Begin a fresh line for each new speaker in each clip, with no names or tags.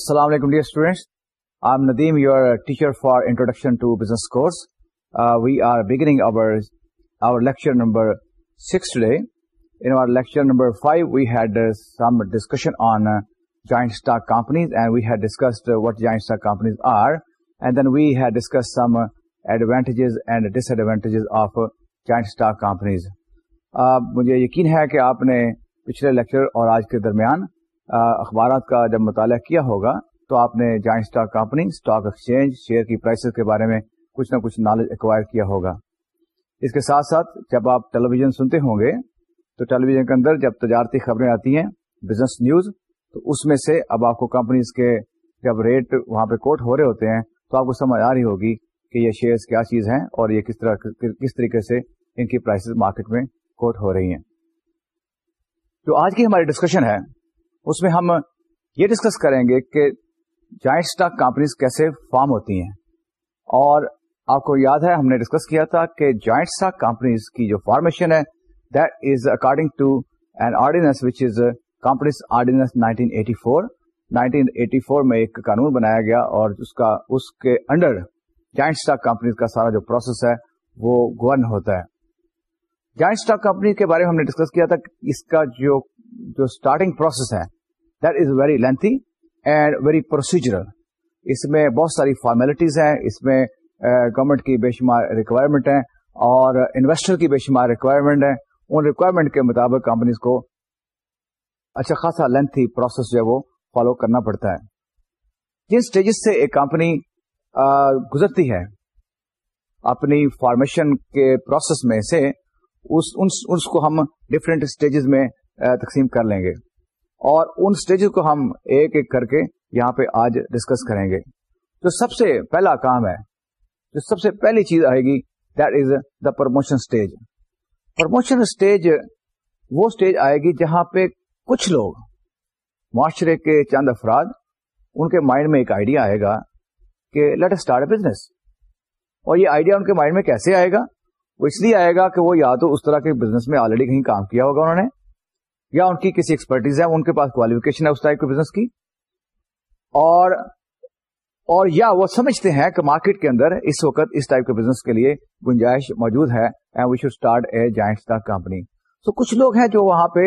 السلام علیکم dear students I am Nadeem your teacher for introduction to business course we are beginning our our lecture number six today in our lecture number five we had some discussion on joint stock companies and we had discussed what joint stock companies are and then we had discuss some advantages and disadvantages of joint stock companies مجھے یقین ہے کہ آپ نے پچھلے lecture اور آج کے درمیان اخبارات کا جب مطالعہ کیا ہوگا تو آپ نے joint stock company stock exchange, share کی پرائسز کے بارے میں کچھ نہ کچھ نالج ایکوائر کیا ہوگا۔ اس کے ساتھ ساتھ جب آپ ٹیلی ویژن سنتے ہوں گے تو ٹیلی ویژن کے اندر جب تجارتی خبریں آتی ہیں بزنس نیوز تو اس میں سے اب آپ کو کمپنیز کے جب ریٹ وہاں پہ کوٹ ہو رہے ہوتے ہیں تو آپ کو سمجھ آ رہی ہوگی کہ یہ شیئرز کیا چیز ہیں اور یہ کس طرح، کس طریقے سے ان کی پرائسز مارکیٹ میں کوٹ ہو رہی ہیں۔ تو آج کی ہماری ڈسکشن ہے اس میں ہم یہ ڈسکس کریں گے کہ جوائنٹ اسٹاک کمپنیز کیسے فارم ہوتی ہیں۔ اور آپ کو یاد ہے ہم نے ڈسکس کیا تھا کہ جوائنٹ اسٹاک کمپنیز کی جو فارمیشن ہے that is according to an ordinance which is companies ordinance 1984 1984 میں ایک قانون بنایا گیا اور اس کا، اس کے انڈر جوائنٹ اسٹاک کمپنیز کا سارا جو پروسیس ہے، وہ گورن ہوتا ہے۔ جوائنٹ اسٹاک کمپنی کے بارے میں ہم نے ڈسکس کیا تھا اس کا جو جو اسٹارٹنگ پروسیس ہے that is very lengthy and very procedural اس میں بہت ساری فارمیلٹیز ہیں اس میں گورنمنٹ کی بے شمار ریکوائرمنٹ ہیں اور انویسٹر کی بے شمار ریکوائرمنٹ ہیں۔ ان ریکوائرمنٹ کے مطابق کمپنیز کو اچھا خاصا لینتھی پروسیس جو ہے وہ فالو کرنا پڑتا ہے۔ جن اسٹیجز سے ایک کمپنی گزرتی ہے اپنی فارمیشن کے پروسیس میں سے اس, اس کو ہم ڈفرینٹ اسٹیجز میں تقسیم کر لیں گے۔ اور ان اسٹیج کو ہم ایک ایک کر کے یہاں پہ آج ڈسکس کریں گے۔ جو سب سے پہلا کام ہے، جو سب سے پہلی چیز آئے گی that is the promotion stage promotion stage وہ اسٹیج آئے گی جہاں پہ کچھ لوگ، معاشرے کے چند افراد، ان کے مائنڈ میں ایک آئیڈیا آئے گا کہ لیٹ اسٹارٹ اے بزنس اور یہ آئیڈیا ان کے مائنڈ میں کیسے آئے گا؟ وہ اس لیے آئے گا کہ وہ یا تو اس طرح کے بزنس میں آلریڈی کہیں کام کیا ہوگا انہوں نے یا ان کی کسی ایکسپرٹیز ہے، ان کے پاس کوالیفکیشن ہے اس ٹائپ کے بزنس کی؟ اور اور یا وہ سمجھتے ہیں کہ مارکیٹ کے اندر اس وقت اس ٹائپ کے بزنس کے لیے گنجائش موجود ہے and we should start a joint stock company so کچھ لوگ ہیں جو وہاں پہ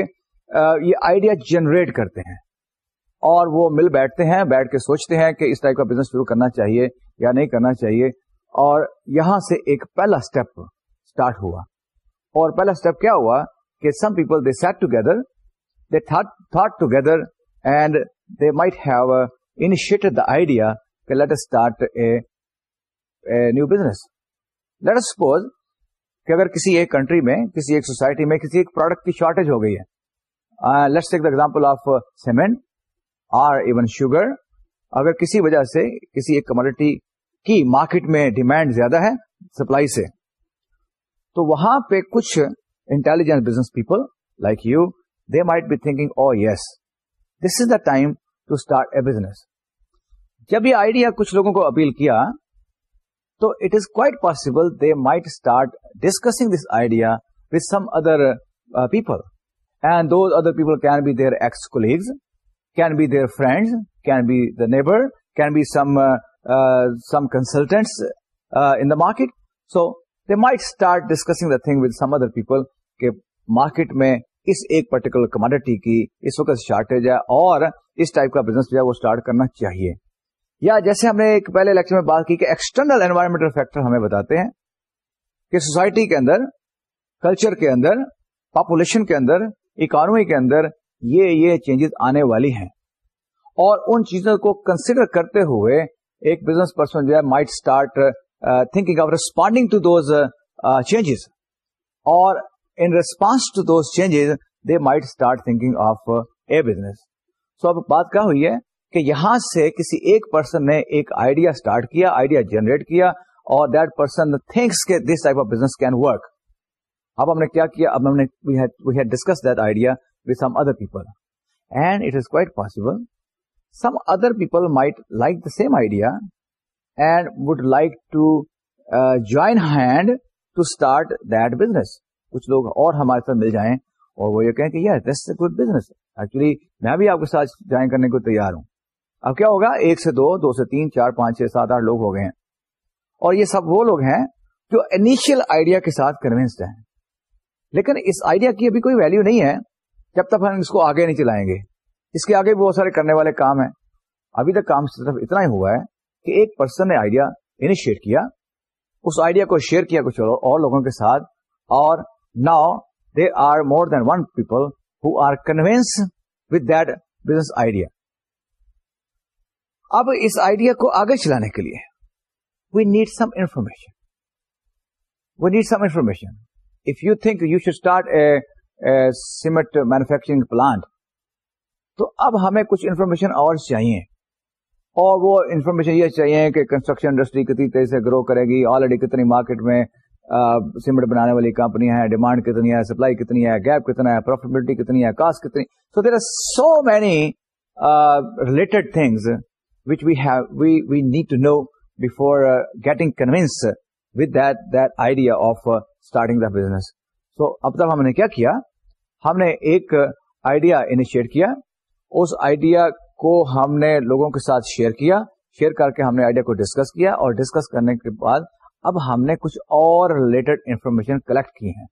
یہ آئیڈیا جنریٹ کرتے ہیں اور وہ مل بیٹھتے ہیں، بیٹھ کے سوچتے ہیں کہ اس ٹائپ کا بزنس شروع کرنا چاہیے یا نہیں کرنا چاہیے اور یہاں سے ایک پہلا اسٹیپ اسٹارٹ ہوا. اور پہلا اسٹیپ کیا ہوا کہ some people they sat together they thought, thought together and they might have uh, initiated the idea that let us start a, a new business. Let us suppose کہ اگر کسی ایک کنٹری میں کسی ایک سوسائٹی میں کسی ایک پروڈکٹ کی شارٹیج ہو گئی ہے let's take the example of cement or even sugar اگر کسی وجہ سے کسی ایک کموڈیٹی کی مارکیٹ میں ڈیمانڈ زیادہ ہے سپلائی سے تو وہاں پہ کچھ intelligent business people like you they might be thinking, oh yes, this is the time to start a business. جب یہ آئیڈیا کچھ لوگوں کو اپیل کیا تو it is quite possible they might start discussing this idea with some other people and those other people can be their ex colleagues can be their friends can be the neighbour can be some some consultants in the market so they might start discussing the thing with some other people کہ market میں اس ایک particular commodity کی اس وقت shortage ہے اور اس ٹائپ کا بزنس جو ہے وہ اسٹارٹ کرنا چاہیے۔ یا جیسے ہم نے ایک پہلے لیکچر میں بات کی کہ ایکسٹرنل انوائرمنٹل فیکٹر ہمیں بتاتے ہیں کہ سوسائٹی کے اندر کلچر کے اندر پاپولیشن کے اندر اکانومی کے اندر یہ یہ چینجز آنے والی ہیں۔ اور ان چیزوں کو کنسیڈر کرتے ہوئے ایک بزنس پرسن جو ہے might start thinking of responding to those changes اور in response to those changes they might start thinking of a business so اب بات کیا ہوئی ہے کہ یہاں سے کسی ایک پرسن نے ایک آئیڈیا اسٹارٹ کیا آئیڈیا جنریٹ کیا، اور دیٹ پرسن تھنکس کے this type of business can work اب ہم نے کیا کیا؟ اب ہم نے discuss that idea with some other people and it is quite possible some other people might like the same idea and would like to join hand to start that business کچھ لوگ اور ہمارے ساتھ مل جائیں اور وہ یہ کہیں کہ یار this a good business actually میں بھی آپ کے ساتھ جوائن کرنے کو تیار ہوں۔ اب کیا ہوگا؟ ایک سے دو دو سے تین، چار، پانچ، چھ، سات، آٹھ لوگ ہو گئے ہیں۔ اور یہ سب وہ لوگ ہیں جو انیشیل آئیڈیا کے ساتھ کنوینسڈ ہیں۔ لیکن اس آئیڈیا کی ابھی کوئی ویلو نہیں ہے جب تک ہم اس کو آگے نہیں چلائیں گے۔ اس کے آگے بہت سارے کرنے والے کام ہیں۔ ابھی تک کام صرف اتنا ہی ہوا ہے کہ ایک پرسن نے آئیڈیا انیشیٹ کیا، اس آئیڈیا کو شیئر کیا کچھ اور لوگوں کے ساتھ اور now they are more than one people who are convince with that business idea اب اس آئیڈیا کو آگے چلانے کے لیے we need some information we need some information if you think you should start a cement manufacturing plant تو اب ہمیں کچھ انفارمیشن اور چاہیے. اور وہ انفارمیشن یہ چاہیے کہ کنسٹرکشن انڈسٹری کتنی تیزی سے گرو کرے گی آلریڈی کتنی مارکیٹ میں سیمنٹ بنانے والی کمپنیاں ہیں، ڈیمانڈ کتنی ہے، سپلائی کتنی ہے، گیپ کتنا ہے، پروفیٹیبلٹی کتنی ہے، کاسٹ کتنی so there are so many related things which we have we we need to know before getting convince with that that idea of starting the business so اب تک ہم نے کیا کیا؟ ہم نے ایک آئیڈیا انیشیٹ کیا۔ اس آئیڈیا کو ہم نے لوگوں کے ساتھ شیئر کیا۔ شیئر کر کے ہم نے آئیڈیا کو ڈسکس کیا اور ڈسکس کرنے کے بعد اب ہم نے کچھ اور ریلیٹڈ انفارمیشن کلیکٹ کی ہیں۔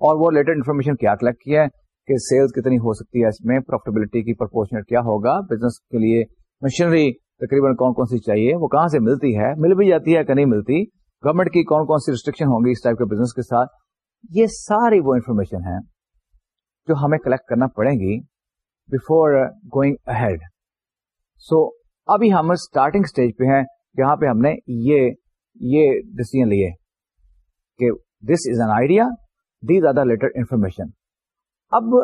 اور وہ ریلیٹڈ انفارمیشن کیا کلیکٹ کیا ہے؟ کہ سیلز کتنی ہو سکتی ہے اس میں پروفیٹیبلٹی کی پرپورشن کیا ہوگا؟ بزنس کے لیے مشینری تقریباً کون کون سی چاہیے؟ وہ کہاں سے ملتی ہے؟ مل بھی جاتی ہے کہ نہیں ملتی؟ گورنمنٹ کی کون کون سی ریسٹرکشن ہوں گی اس ٹائپ کے بزنس کے ساتھ؟ یہ ساری وہ انفارمیشن ہے جو ہمیں کلیکٹ کرنا پڑے گی بفور گوئنگ اہڈ سو ابھی ہم اسٹارٹنگ اسٹیج پہ ہیں۔ جہاں پہ ہم نے یہ یہ ڈسیزن لیے کہ this is an idea these are the later information اب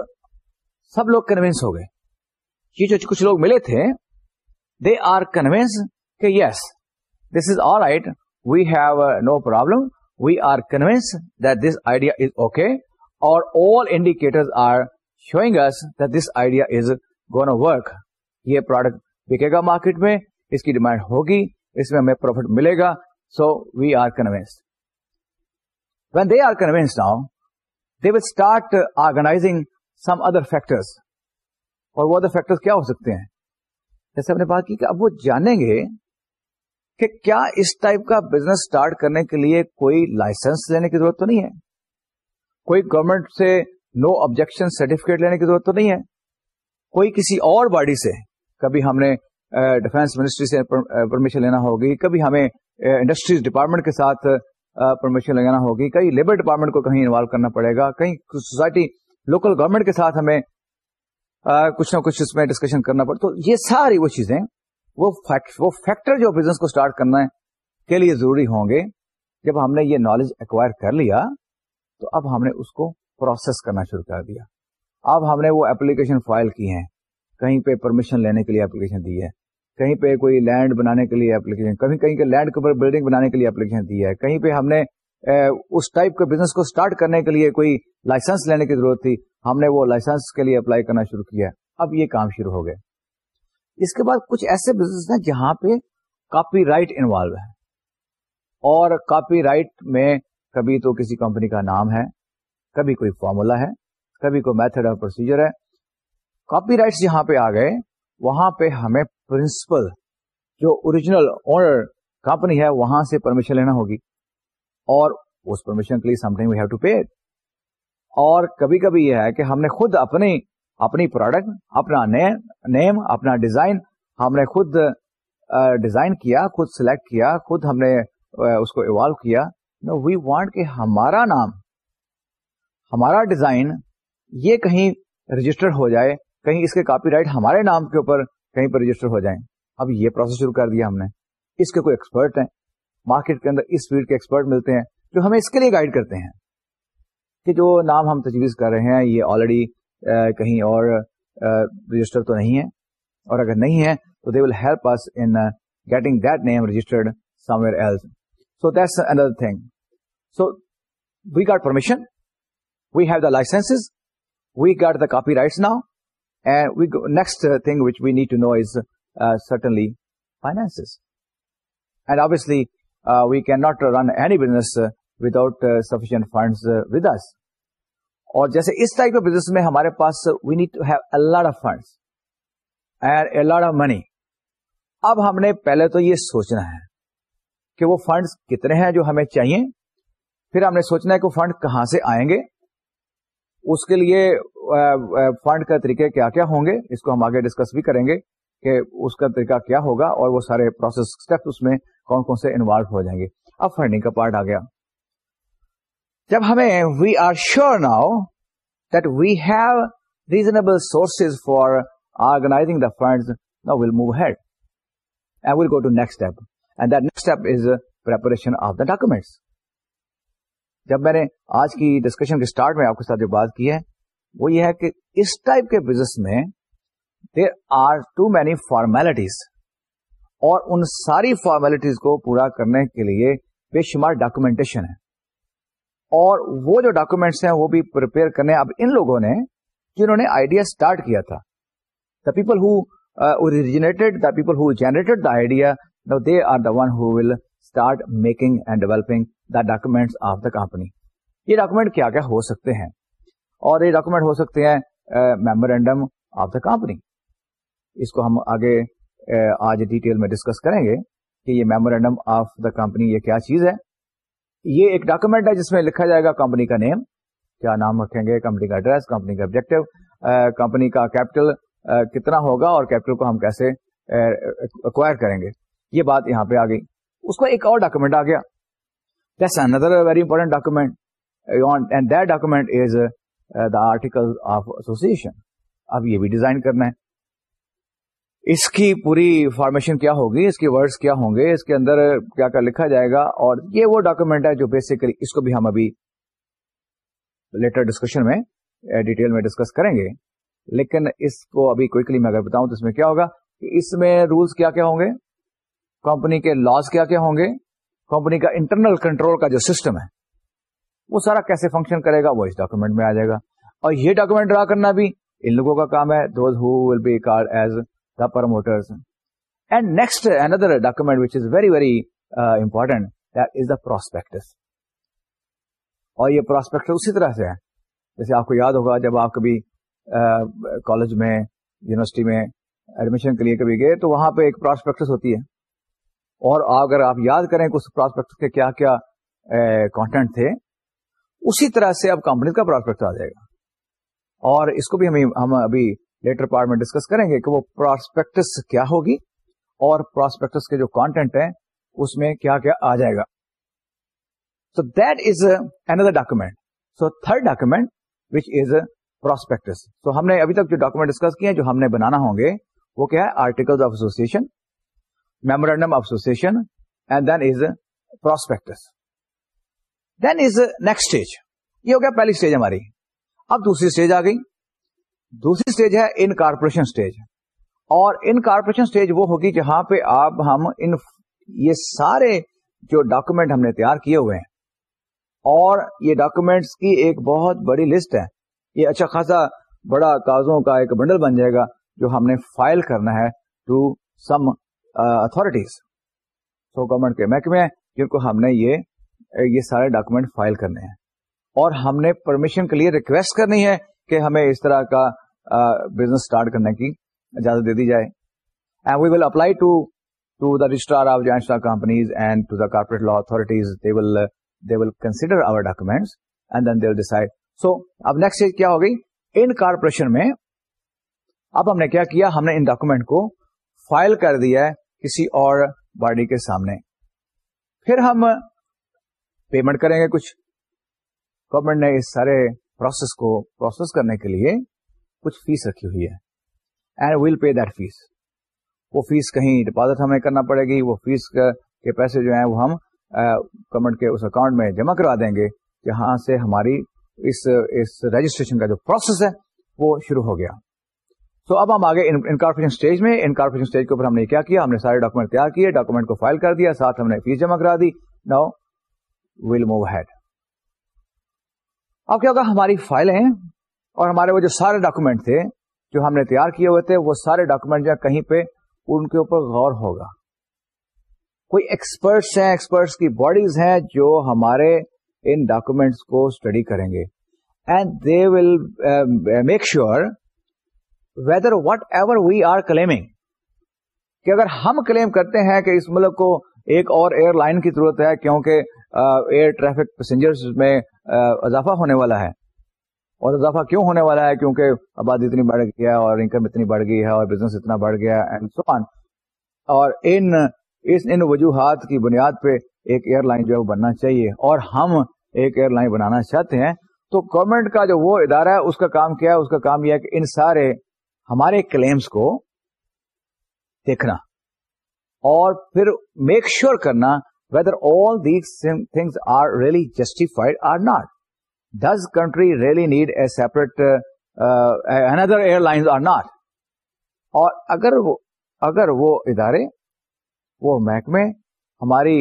سب لوگ کنوینس ہو گئے۔ یہ جو کچھ لوگ ملے تھے دے آر کنوینس کہ yes this is all right we have no problem we are convince that this idea is okay اور all indicator are showing this idea is gonna work یہ پروڈکٹ بکے گا مارکیٹ میں، اس کی demand ہوگی، اس میں ہمیں پروفٹ ملے گا so we are convince when they are convince now they will start organizing some other factors اور وہ ادر فیکٹر کیا ہو سکتے ہیں؟ جیسے ہم نے بات کی کہ اب وہ جانیں گے کہ کیا اس ٹائپ کا بزنس اسٹارٹ کرنے کے لیے کوئی لائسنس لینے کی ضرورت تو نہیں ہے؟ کوئی گورنمنٹ سے نو آبجیکشن سرٹیفکیٹ لینے کی ضرورت تو نہیں ہے؟ کوئی کسی اور باڈی سے، کبھی ہم نے uh, ڈیفینس منسٹری سے پرمیشن uh, لینا ہوگی، کبھی ہمیں انڈسٹریز ڈپارٹمنٹ کے ساتھ پرمیشن لینا ہوگی۔ کئی لیبر ڈپارٹمنٹ کو کہیں انوالو کرنا پڑے گا۔ کہیں سوسائٹی، لوکل گورنمنٹ کے ساتھ ہمیں کچھ نہ کچھ اس میں ڈسکشن کرنا پڑے۔ تو یہ ساری وہ چیزیں، وہ فیکٹر جو بزنس کو اسٹارٹ کرنا ہے، کے لیے ضروری ہوں گے۔ جب ہم نے یہ نالج ایکوائر کر لیا، تو اب ہم نے اس کو پروسیس کرنا شروع کر دیا۔ اب ہم نے وہ اپلیکیشن فائل کی ہیں۔ کہیں پہ پرمیشن لینے کے لیے اپلیکیشن دی ہے۔ کہیں پہ کوئی لینڈ بنانے کے لیے اپلیکیشن کہیں کہیں کے لینڈ کے اوپر بلڈنگ بنانے کے لیے اپلیکیشن دی ہے، کہیں پہ ہم نے اس ٹائپ کے بزنس کو اسٹارٹ کرنے کے لیے کوئی لائسنس لینے کی ضرورت تھی، ہم نے وہ لائسنس کے لیے اپلائی کرنا شروع کیا، اب یہ کام شروع ہو گئے اس کے بعد کچھ ایسے بزنس ہیں جہاں پہ کاپی رائٹ انوالو ہے۔ اور کاپی رائٹ میں کبھی تو کسی کمپنی کا نام ہے، کبھی کوئی فارمولا ہے، کبھی کوئی میتھڈ آف پروسیجر ہے۔ کاپی رائٹس جہاں پہ آ گئے، وہاں پہ ہمیں پرنسپل، جو اوریجنل اونر کمپنی ہے، وہاں سے پرمیشن لینا ہوگی۔ اور اس پرمیشن کے لیے some time we have to pay اور کبھی کبھی یہ ہے کہ ہم نے خود اپنی اپنی پروڈکٹ اپنا نیم اپنا ڈیزائن ہم نے خود ڈیزائن کیا، خود سلیکٹ کیا، خود ہم نے اس کو ایوالو کیا۔ وی وانٹ کہ ہمارا نام، ہمارا ڈیزائن یہ کہیں رجسٹر ہو جائے، کہیں اس کے کاپی رائٹ ہمارے نام کے اوپر کہیں پر رجسٹر ہو جائیں۔ اب یہ پروسیس شروع کر دیا ہم نے۔ اس کے کوئی ایکسپرٹ ہیں۔ مارکیٹ کے اندر اس فیلڈ کے ایکسپرٹ ملتے ہیں جو ہمیں اس کے لیے گائڈ کرتے ہیں۔ کہ جو نام ہم تجویز کر رہے ہیں، یہ آلریڈی کہیں اور رجسٹر تو نہیں ہے۔ اور اگر نہیں ہے، تو they will help us in getting that name registered somewhere else so that's another thing so we got permission we have the license we got the copyrights now and next thing which we need to know is certainly finance and obviously we can not run any business without sufficient funds with us اور جیسے اس type کے business میں ہمارے پاس we need to have of funds and of money اب ہم نے پہلے تو یہ سوچنا ہے کہ وہ فنڈز کتنے ہیں جو ہمیں چاہیے پھر ہم نے سوچنا ہے کہ وہ فنڈ کہاں سے آئیں گے اس کے لیے فنڈ کا طریقے کیا کیا ہوں گے، اس کو ہم آگے ڈسکس بھی کریں گے کہ اس کا طریقہ کیا ہوگا اور وہ سارے پروسیس اسٹیپ اس میں کون کون سے انوالو ہو جائیں گے۔ اب فنڈنگ کا پارٹ آ گیا۔ جب ہمیں we are sure now that we have reasonable sources for organizing the fund نا will move ahead and will go to next step and that next step is preparation of the documents جب میں نے آج کی discussion کے start میں آپ کے ساتھ جو بات کی ہے وہ یہ ہے کہ اس ٹائپ کے بزنس میں there are too many formalities اور ان ساری فارمیلٹیز کو پورا کرنے کے لیے بے شمار ڈاکومینٹیشن ہے اور وہ جو ڈاکومینٹس ہیں وہ بھی پرپیئر کرنے اب ان لوگوں نے جنہوں نے آئیڈیا اسٹارٹ کیا تھا۔ The people who originated the people who generated the idea they are the one who will start making and developing the document of the company یہ ڈاکومینٹ کیا کیا ہو سکتے ہیں؟ اور یہ ڈاکومینٹ ہو سکتے ہیں میمورینڈم آف دا کمپنی اس کو ہم آگے آج ڈیٹیل میں ڈسکس کریں گے کہ یہ میمورینڈم آف دا کمپنی یہ کیا چیز ہے۔ یہ ایک ڈاکومینٹ ہے جس میں لکھا جائے گا کمپنی کا نیم، کیا نام رکھیں گے، کمپنی کا ایڈریس کمپنی کا آبجیکٹو کمپنی کا کیپٹل کتنا ہوگا اور کیپٹل کو ہم کیسے اکوائر کریں گے۔ یہ بات یہاں پہ آ گئی۔ اس کو ایک اور ڈاکومنٹ آ گیا۔ That's another very important document and that document is the article of association اب یہ بھی ڈیزائن کرنا ہے۔ اس کی پوری فارمیشن کیا ہوگی؟ اس کے ورڈز کیا ہوں گے؟ اس کے اندر کیا کیا لکھا جائے گا؟ اور یہ وہ ڈاکومنٹ ہے جو بیسیکلی اس کو بھی ہم ابھی لیٹر ڈسکشن میں uh, ڈیٹیل میں ڈسکس کریں گے۔ لیکن اس کو ابھی کوئکلی میں اگر بتاؤں تو اس میں کیا ہوگا؟ کہ اس میں رولس کیا کیا ہوں گے؟ کمپنی کے لاس کیا کیا ہوں گے؟ کمپنی کا انٹرنل کنٹرول کا جو سسٹم ہے۔ وہ سارا کیسے فنکشن کرے گا وہ اس ڈاکومنٹ میں آ جائے گا۔ اور یہ ڈاکومنٹ ڈرا کرنا بھی ان لوگوں کا کام ہے those who will be called as the promoters and next another document which is very very important that is the prospectus اور یہ پروسپیکٹ اسی طرح سے ہے۔ جیسے آپ کو یاد ہوگا جب آپ کبھی کالج uh, میں یونیورسٹی میں ایڈمیشن کے لیے کبھی گئے تو وہاں پہ ایک پروسپیکٹس ہوتی ہے۔ اور اگر آپ یاد کریں کہ اس پراسپیکٹ کے کیا کیا کانٹینٹ تھے اسی طرح سے اب کمپنی کا پراسپیکٹ آ جائے گا۔ اور اس کو بھی ہم ہم ابھی لیٹر پارٹ میں ڈسکس کریں گے کہ وہ پراسپیکٹس کیا ہوگی اور پراسپیکٹس کے جو کانٹینٹ ہیں، اس میں کیا کیا آ جائے گا۔ So that is another document so third document which is prospectus so ہم نے ابھی تک جو ڈاکومینٹ ڈسکس کیے جو ہم نے بنانا ہوں گے، وہ کیا ہے؟ Article of association memorandum of association and then is prospectus then is next stage یہ ہو گیا پہلی اسٹیج ہماری۔ اب دوسری اسٹیج آ گئی۔ دوسری اسٹیج ہے ان کارپوریشن اسٹیج اور ان کارپوریشن اسٹیج وہ ہوگی جہاں پہ آپ ہم ان یہ سارے جو ڈاکومینٹ ہم نے تیار کیے ہوئے ہیں۔ اور یہ ڈاکومینٹس کی ایک بہت بڑی لسٹ ہے۔ یہ اچھا خاصا بڑا کاغذوں کا ایک بنڈل بن جائے گا جو ہم نے فائل کرنا ہے to some authorities so government کے محکمے جن کو ہم نے یہ یہ سارے ڈاکومینٹ فائل کرنے ہیں۔ اور ہم نے پرمیشن کے لیے ریکویسٹ کرنی ہے کہ ہمیں اس طرح کا بزنس اسٹارٹ کرنے کی اجازت دے دی جائے۔ And we will apply to to the registrar of joint companies and to the corporate law authorities they will they will consider our documents and then they will decide so اب نیکسٹ چیز کیا ہوگی ان کارپوریشن میں اب ہم نے کیا کیا؟ ہم نے ان ڈاکومینٹ کو فائل کر دیا ہے کسی اور باڈی کے سامنے۔ پھر ہم پیمنٹ کریں گے کچھ۔ گورمنٹ نے اس سارے پروسیس کو پروسیس کرنے کے لیے کچھ فیس رکھی ہوئی ہے۔ And we'll pay that fee وہ فیس کہیں ڈپازٹ ہمیں کرنا پڑے گی، وہ فیس کے پیسے جو ہیں وہ ہم گورنمنٹ کے اس اکاؤنٹ میں جمع کروا دیں گے۔ جہاں سے ہماری اس رجسٹریشن کا جو پروسیس ہے وہ شروع ہو گیا۔ سو اب ہم آگے انکارپوریشن اسٹیج میں انکارپوریشن اسٹیج کے اوپر ہم نے کیا کیا؟ ہم نے سارے ڈاکومنٹ تیار کیے ڈاکومنٹ کو فائل کر دیا، ساتھ ہم نے فیس جمع کرا دی۔ نو ول موو ہیڈ اب کیا ہوگا ہماری فائلیں اور ہمارے وہ جو سارے ڈاکومنٹ تھے جو ہم نے تیار کیے ہوئے تھے، وہ سارے ڈاکومنٹ جو کہیں پہ ان کے اوپر غور ہوگا۔ کوئی ایکسپرٹس ہیں ایکسپرٹس کی باڈیز ہیں جو ہمارے ان ڈاکومینٹس کو اسٹڈی کریں گے۔ And they will make sure whether whatever we are claiming کہ اگر ہم کلیم کرتے ہیں کہ اس ملک کو ایک اور ایئر لائن کی ضرورت ہے، کیونکہ ایئر ٹریفک پیسنجر میں اضافہ ہونے والا ہے۔ اور اضافہ کیوں ہونے والا ہے؟ کیونکہ آبادی اتنی بڑھ گئی ہے اور انکم اتنی بڑھ گئی ہے اور بزنس اتنا بڑھ گیا اینڈ سو آن اور ان، اس ان وجوہات کی بنیاد پہ ایک ایئر لائن جو ہے وہ بننا چاہیے۔ اور ہم ایک ایئر لائن بنانا چاہتے ہیں۔ تو گورنمنٹ کا جو وہ ادارہ ہے، اس کا کام کیا ہے؟ اس کا کام یہ ہے کہ ان سارے ہمارے کلیمز کو دیکھنا اور پھر میک شیور کرنا whether all these things are really justified or not does country really need a separate another airline or not اور اگر وہ اگر وہ ادارے وہ محکمے ہماری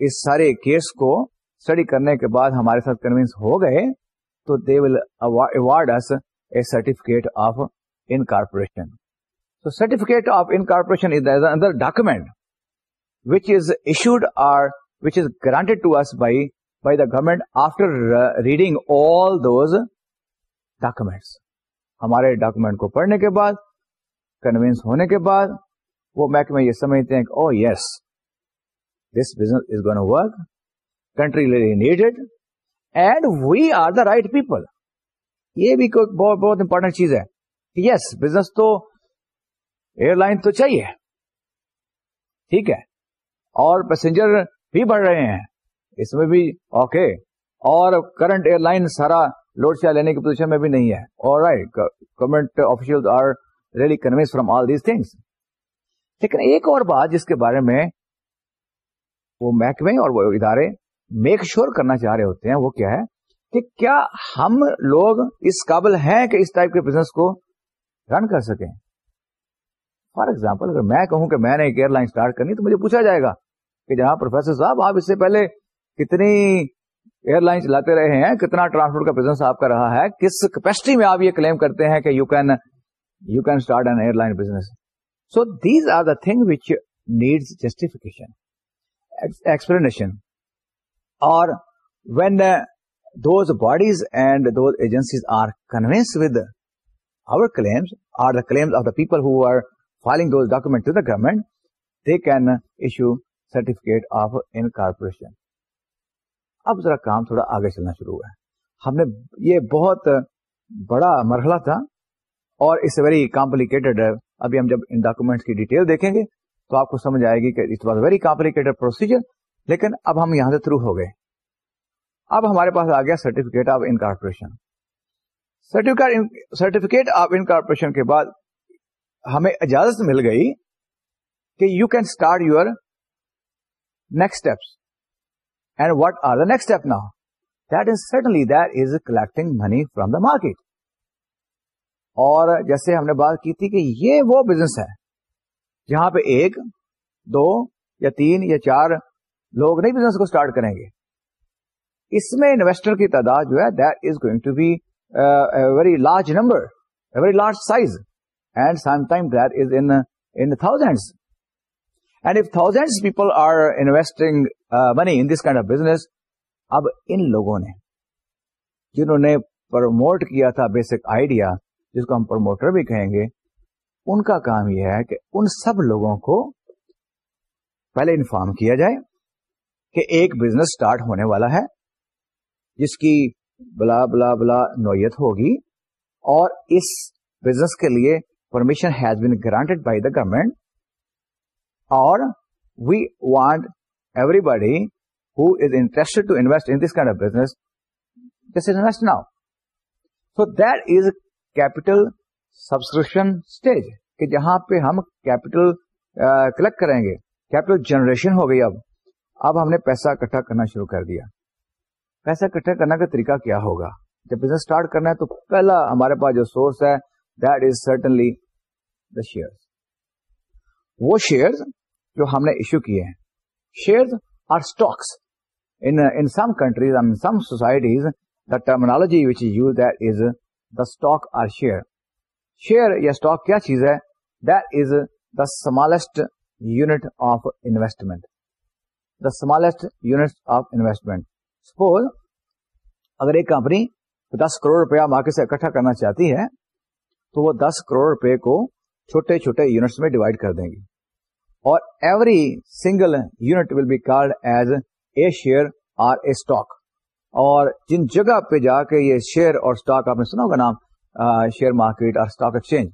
اس سارے کیس کو اسٹڈی کرنے کے بعد ہمارے ساتھ کنوینس ہو گئے تو they will award us a certificate of incorporation So certificate of incorporation is another document which is issued or which is granted to us by by the government after reading all those documents. ہمارے document کو پڑھنے کے بعد conveyance ہونے کے بعد، وہ محکمے یہ سمجھتے ہیں کہ او yes this business is gonna work country needed and we are the right people یہ بھی بہت بہت امپورٹنٹ چیز ہے یس بزنس تو ایئر لائن تو چاہیے. ٹھیک ہے. اور پیسنجر بھی بڑھ رہے ہیں۔ اس میں بھی اوکے اور کرنٹ ایئر لائن سارا لوڈ شیئر لینے کی پوزیشن میں بھی نہیں ہے۔ اور right government official are really convince from all these things لیکن ایک اور بات جس کے بارے میں وہ محکمے اور وہ ادارے میک شور کرنا چاہ رہے ہوتے ہیں وہ کیا ہے کہ کیا ہم لوگ اس قابل ہیں کہ اس ٹائپ کے بزنس کو رن کر سکیں؟ فار ایگزامپل اگر میں کہوں کہ میں نے ایک ایئر لائن اسٹارٹ کرنی تو مجھے پوچھا جائے گا کہ جناب پروفیسر صاحب، آپ اس سے پہلے کتنی ایئر لائن چلاتے رہے ہیں، کتنا ٹرانسپورٹ کا بزنس آپ کا رہا ہے، کس کیپیسٹی میں آپ یہ کلیم کرتے ہیں کہ you can you can start an airline business so these are the thing which needs justification explanation اور when those bodies and those agencies are convince with our claims or the claims of the people who are filing those document to the government they can issue certificate of incorporation اب ذرا کام تھوڑا آگے چلنا شروع ہوا ہے۔ ہم نے یہ بہت بڑا مرحلہ تھا اور اٹس ویری کمپلیکیٹڈ ابھی ہم جب ان ڈاکومینٹس کی ڈیٹیل دیکھیں گے تو آپ کو سمجھ آئے گی کہ it was very complicated procedure لیکن اب ہم یہاں سے تھرو ہو گئے۔ اب ہمارے پاس آ گیا certificate of incorporation certificate of incorporation کے بعد ہمیں اجازت مل گئی کہ you can start your next steps and what are the next step now that is certainly that is collecting money from the market اور جیسے ہم نے بات کی تھی کہ یہ وہ بزنس ہے جہاں پہ ایک، دو یا تین یا چار لوگ نہیں بزنس کو اسٹارٹ کریں گے۔ اس میں انویسٹر کی تعداد جو ہے that is going to be very large number very large size and some time that is in thousand and if thousand people are investing money in this kind of business اب ان لوگوں نے جنہوں نے پروموٹ کیا تھا basic idea جس کو ہم پروموٹر بھی کہیں گے، ان کا کام یہ ہے کہ ان سب لوگوں کو پہلے انفارم کیا جائے کہ ایک بزنس اسٹارٹ ہونے والا ہے، جس کی بلا بلا بلا نوعیت ہوگی اور اس بزنس کے لیے permission has been granted by the government اور we want everybody who is interest to invest in this kind of business this is invest now so that is capital subscription stage کہ جہاں پہ ہم capital collect uh, کریں گے. Capital generation ہو گئی اب. اب ہم نے پیسہ اکٹھا کرنا شروع کر دیا. پیسہ اکٹھا کرنے کا طریقہ کیا ہوگا؟ جب بزنس اسٹارٹ کرنا ہے تو پہلا ہمارے پاس جو سورس ہے that is certainly the share وہ شیئر جو ہم نے ایشو کیے ہیں. Share or stocks in some countries in some societies the terminology which is use that is the stock or share share یا اسٹاک کیا چیز ہے؟ That is the smallest unit of investment the smallest unit of investment suppose اگر ایک company this crore روپیہ market سے اکٹھا کرنا چاہتی ہے، تو وہ دس کروڑ روپے کو چھوٹے چھوٹے یونٹس میں ڈیوائڈ کر دیں گی اور every single unit will be called as a share or a stock اور جن جگہ پہ جا کے یہ شیئر اور اسٹاک آپ نے سنا ہوگا نام شیئر مارکیٹ اور اسٹاک ایکسچینج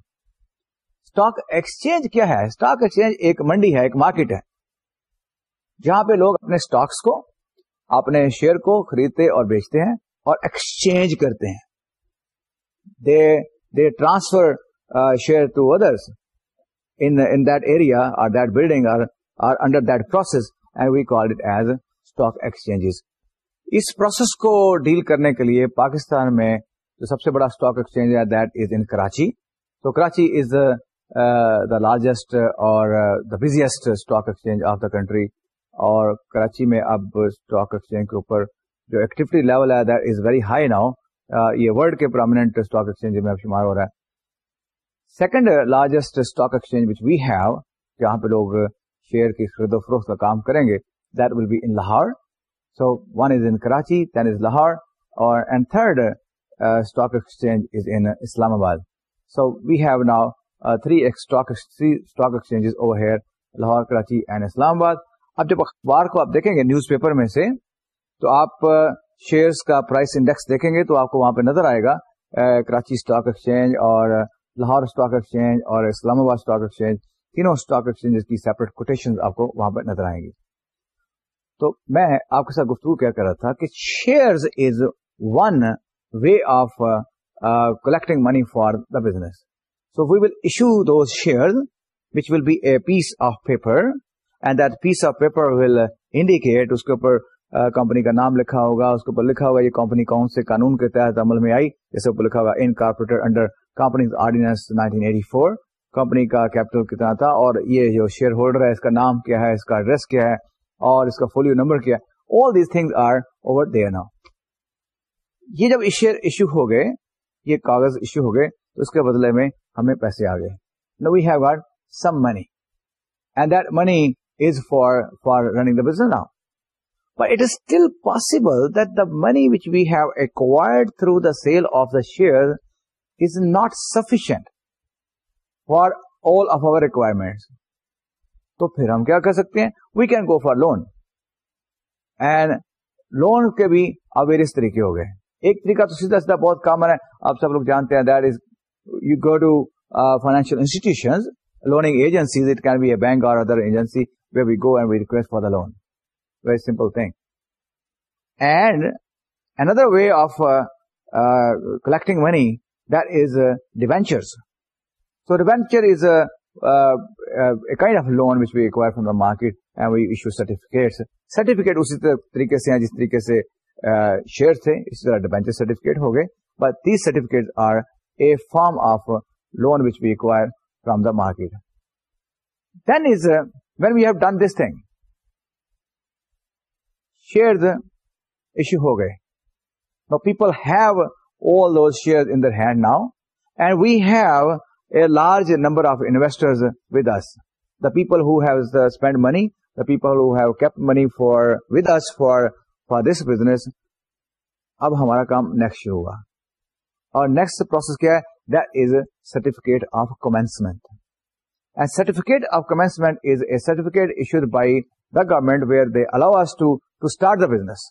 اسٹاک ایکسچینج کیا ہے؟ اسٹاک ایکسچینج ایک منڈی ہے، ایک مارکیٹ ہے۔ جہاں پہ لوگ اپنے اسٹاکس کو، اپنے شیئر کو خریدتے اور بیچتے ہیں اور ایکسچینج کرتے ہیں۔ They they transfer share to others area اور that building are under that process and we call it as stock exchanges اس پروسیس کو ڈیل کرنے کے لیے پاکستان میں جو سب سے بڑا اسٹاک ایکسچینج ہے دیٹ از ان کراچی تو کراچی از دا لارجسٹ اور the busiest stock exchange of the country اور کراچی میں اب اسٹاک ایکسچینج کے اوپر جو ایکٹیویٹی لیول ہے that is very high now یہ ورلڈ کے پرومیننٹ اسٹاک ایکسچینج میں اب شمار ہو رہا ہے. Second largest stock exchange which we have جہاں پہ لوگ uh, شیئر کی خرید و فروخت کا کام کریں گے that will be in Lahore so one is in Karachi then is Lahore اور and third stock exchange is in Islamabad so we have now three stock exchange over here Lahore Karachi and Islamabad اب جب اخبار کو آپ دیکھیں گے newspaper میں سے، تو آپ uh, شیئرس کا پرائس انڈیکس دیکھیں گے، تو آپ کو وہاں پہ نظر آئے گا کراچی اسٹاک ایکسچینج اور uh, لاہور اسٹاک ایکسچینج اور اسلام آباد اسٹاک ایکسچینج، تینوں اسٹاک ایکسچینج کی سیپریٹ کوٹیشن آپ کو وہاں پہ نظر آئیں گی۔ تو میں آپ کے ساتھ گفتگو کیا کر رہا تھا کہ share is one way of collecting money for the business so we will issue those share which will be a piece of paper and that piece of paper will indicate اس کے اوپر کمپنی کا نام لکھا ہوگا اس کے اوپر لکھا ہوگا یہ کمپنی کون سے قانون کے تحت عمل میں آئی جیسے اوپر لکھا ہوگا incorporated under company ordinance 1984 company کا کیپٹل کتنا تھا اور یہ جو شیئر ہولڈر ہے، اس کا نام کیا ہے، اس کا ایڈریس کیا ہے اور اس کا فولیو نمبر کیا ہے all these thing are over there now یہ جب شیئر ایشو ہو گئے، یہ کاغذ ایشو ہو گئے، تو اس کے بدلے میں ہمیں پیسے آ گئے۔ Now we have got some money and that money is for for running the business now But it is still possible that the money which we have acquired through the sale of the shares is not sufficient for all of our requirements. تو پھر ہم کیا کر سکتے ہیں؟ We can go for loan and loan کے بھی اب ویریس طریقے ہو گئے. ایک طریقہ تو سیدھا سیدھا بہت کامن ہے. آپ سب لوگ جانتے ہیں that is you go to financial institution loaning agencies it can be a bank اور other agency we we go and we request for the loan Very simple thing. And another way of uh, uh, these debentures so debenture is a kind of loan which we acquire from the market and we issue certificates certificate اسی طریقے سے ہیں جس طریقے سے share تھے اسی طرح ڈیوینچر سرٹیفکیٹ ہو گئے but these certificate are a form of loan which we acquire from the market then is when we have done this thing share issue ہو گئے people have all those share in their hand now and we have a large number of investors with us the people who have spend money the people who have keep money for with us for for this business اب ہمارا کام next شروع ہوا۔ اور next process کیا ہے؟ That is certificate of commencement and certificate of commencement is a certificate issued by the government where they allow us to to start the business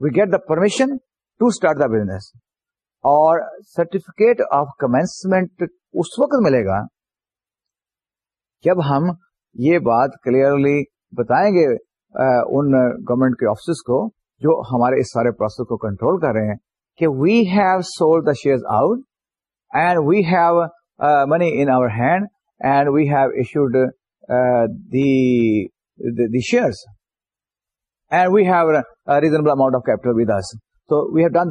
we get the permission to start the business اور certificate of commencement اس وقت ملے گا جب ہم یہ بات clearly بتائیں گے ان گورمنٹ کے آفیسز کو جو ہمارے اس سارے پروسیس کو کنٹرول کر رہے ہیں کہ we have sold the share out and we have money in our hand and we have issued the shares and we have a reasonable amount of capital with us. So we have done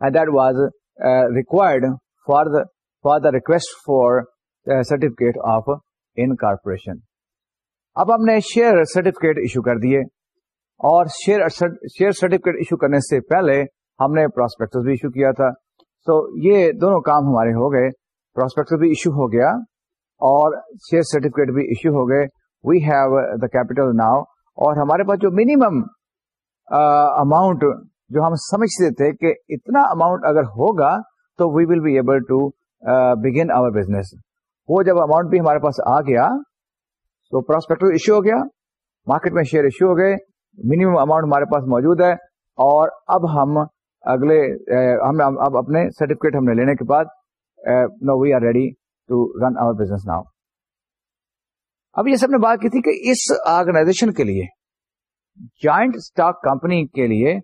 that part, and that was uh, required for the request for uh, certificate of incorporation. اب ہم نے share certificate issue کر دیے اور share certificate issue کرنے سے پہلے ہم نے پروسپیکٹس بھی ایشو کیا تھا. تو یہ دونوں کام ہمارے ہو گئے. پروسپیکٹس بھی ایشو ہو گیا اور شیئر سرٹیفکیٹ بھی ایشو ہو گئے. We have the capital now اور ہمارے پاس جو منیمم اماؤنٹ uh, جو ہم سمجھتے تھے کہ اتنا اماؤنٹ اگر ہوگا تو we will be able to begin our business وہ جب اماؤنٹ بھی ہمارے پاس آ گیا، تو پراسپیکٹو ایشو ہو گیا مارکیٹ میں شیئر ایشو ہو گئے منیمم اماؤنٹ ہمارے پاس موجود ہے، اور اب ہم اگلے uh, ہم اب اپنے سرٹیفکیٹ ہم نے لینے کے بعد now we are ready to run our business now اب یہ سب نے بات کی تھی کہ اس آرگنائزیشن کے لیے جوائنٹ اسٹاک کمپنی کے لیے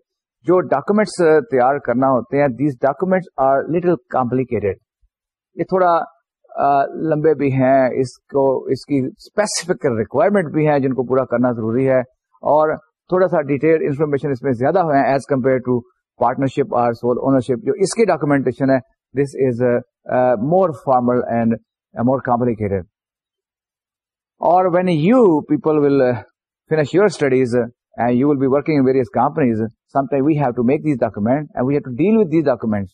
جو ڈاکومینٹس uh, تیار کرنا ہوتے ہیں these documents are little complicated یہ تھوڑا لمبے بھی ہیں، اس کو، اس کی اسپیسیفک ریکوائرمنٹ بھی ہیں جن کو پورا کرنا ضروری ہے اور تھوڑا سا ڈیٹیل انفارمیشن اس میں زیادہ ہوئے ہیں ایز کمپیئر ٹو پارٹنرشپ اور سول اونرشپ جو اس کی ڈاکومینٹیشن ہے this is more formal and more complicated اور when you people will finish your studies and you will be working in various companies some time we have to make these document and we have to deal with these documents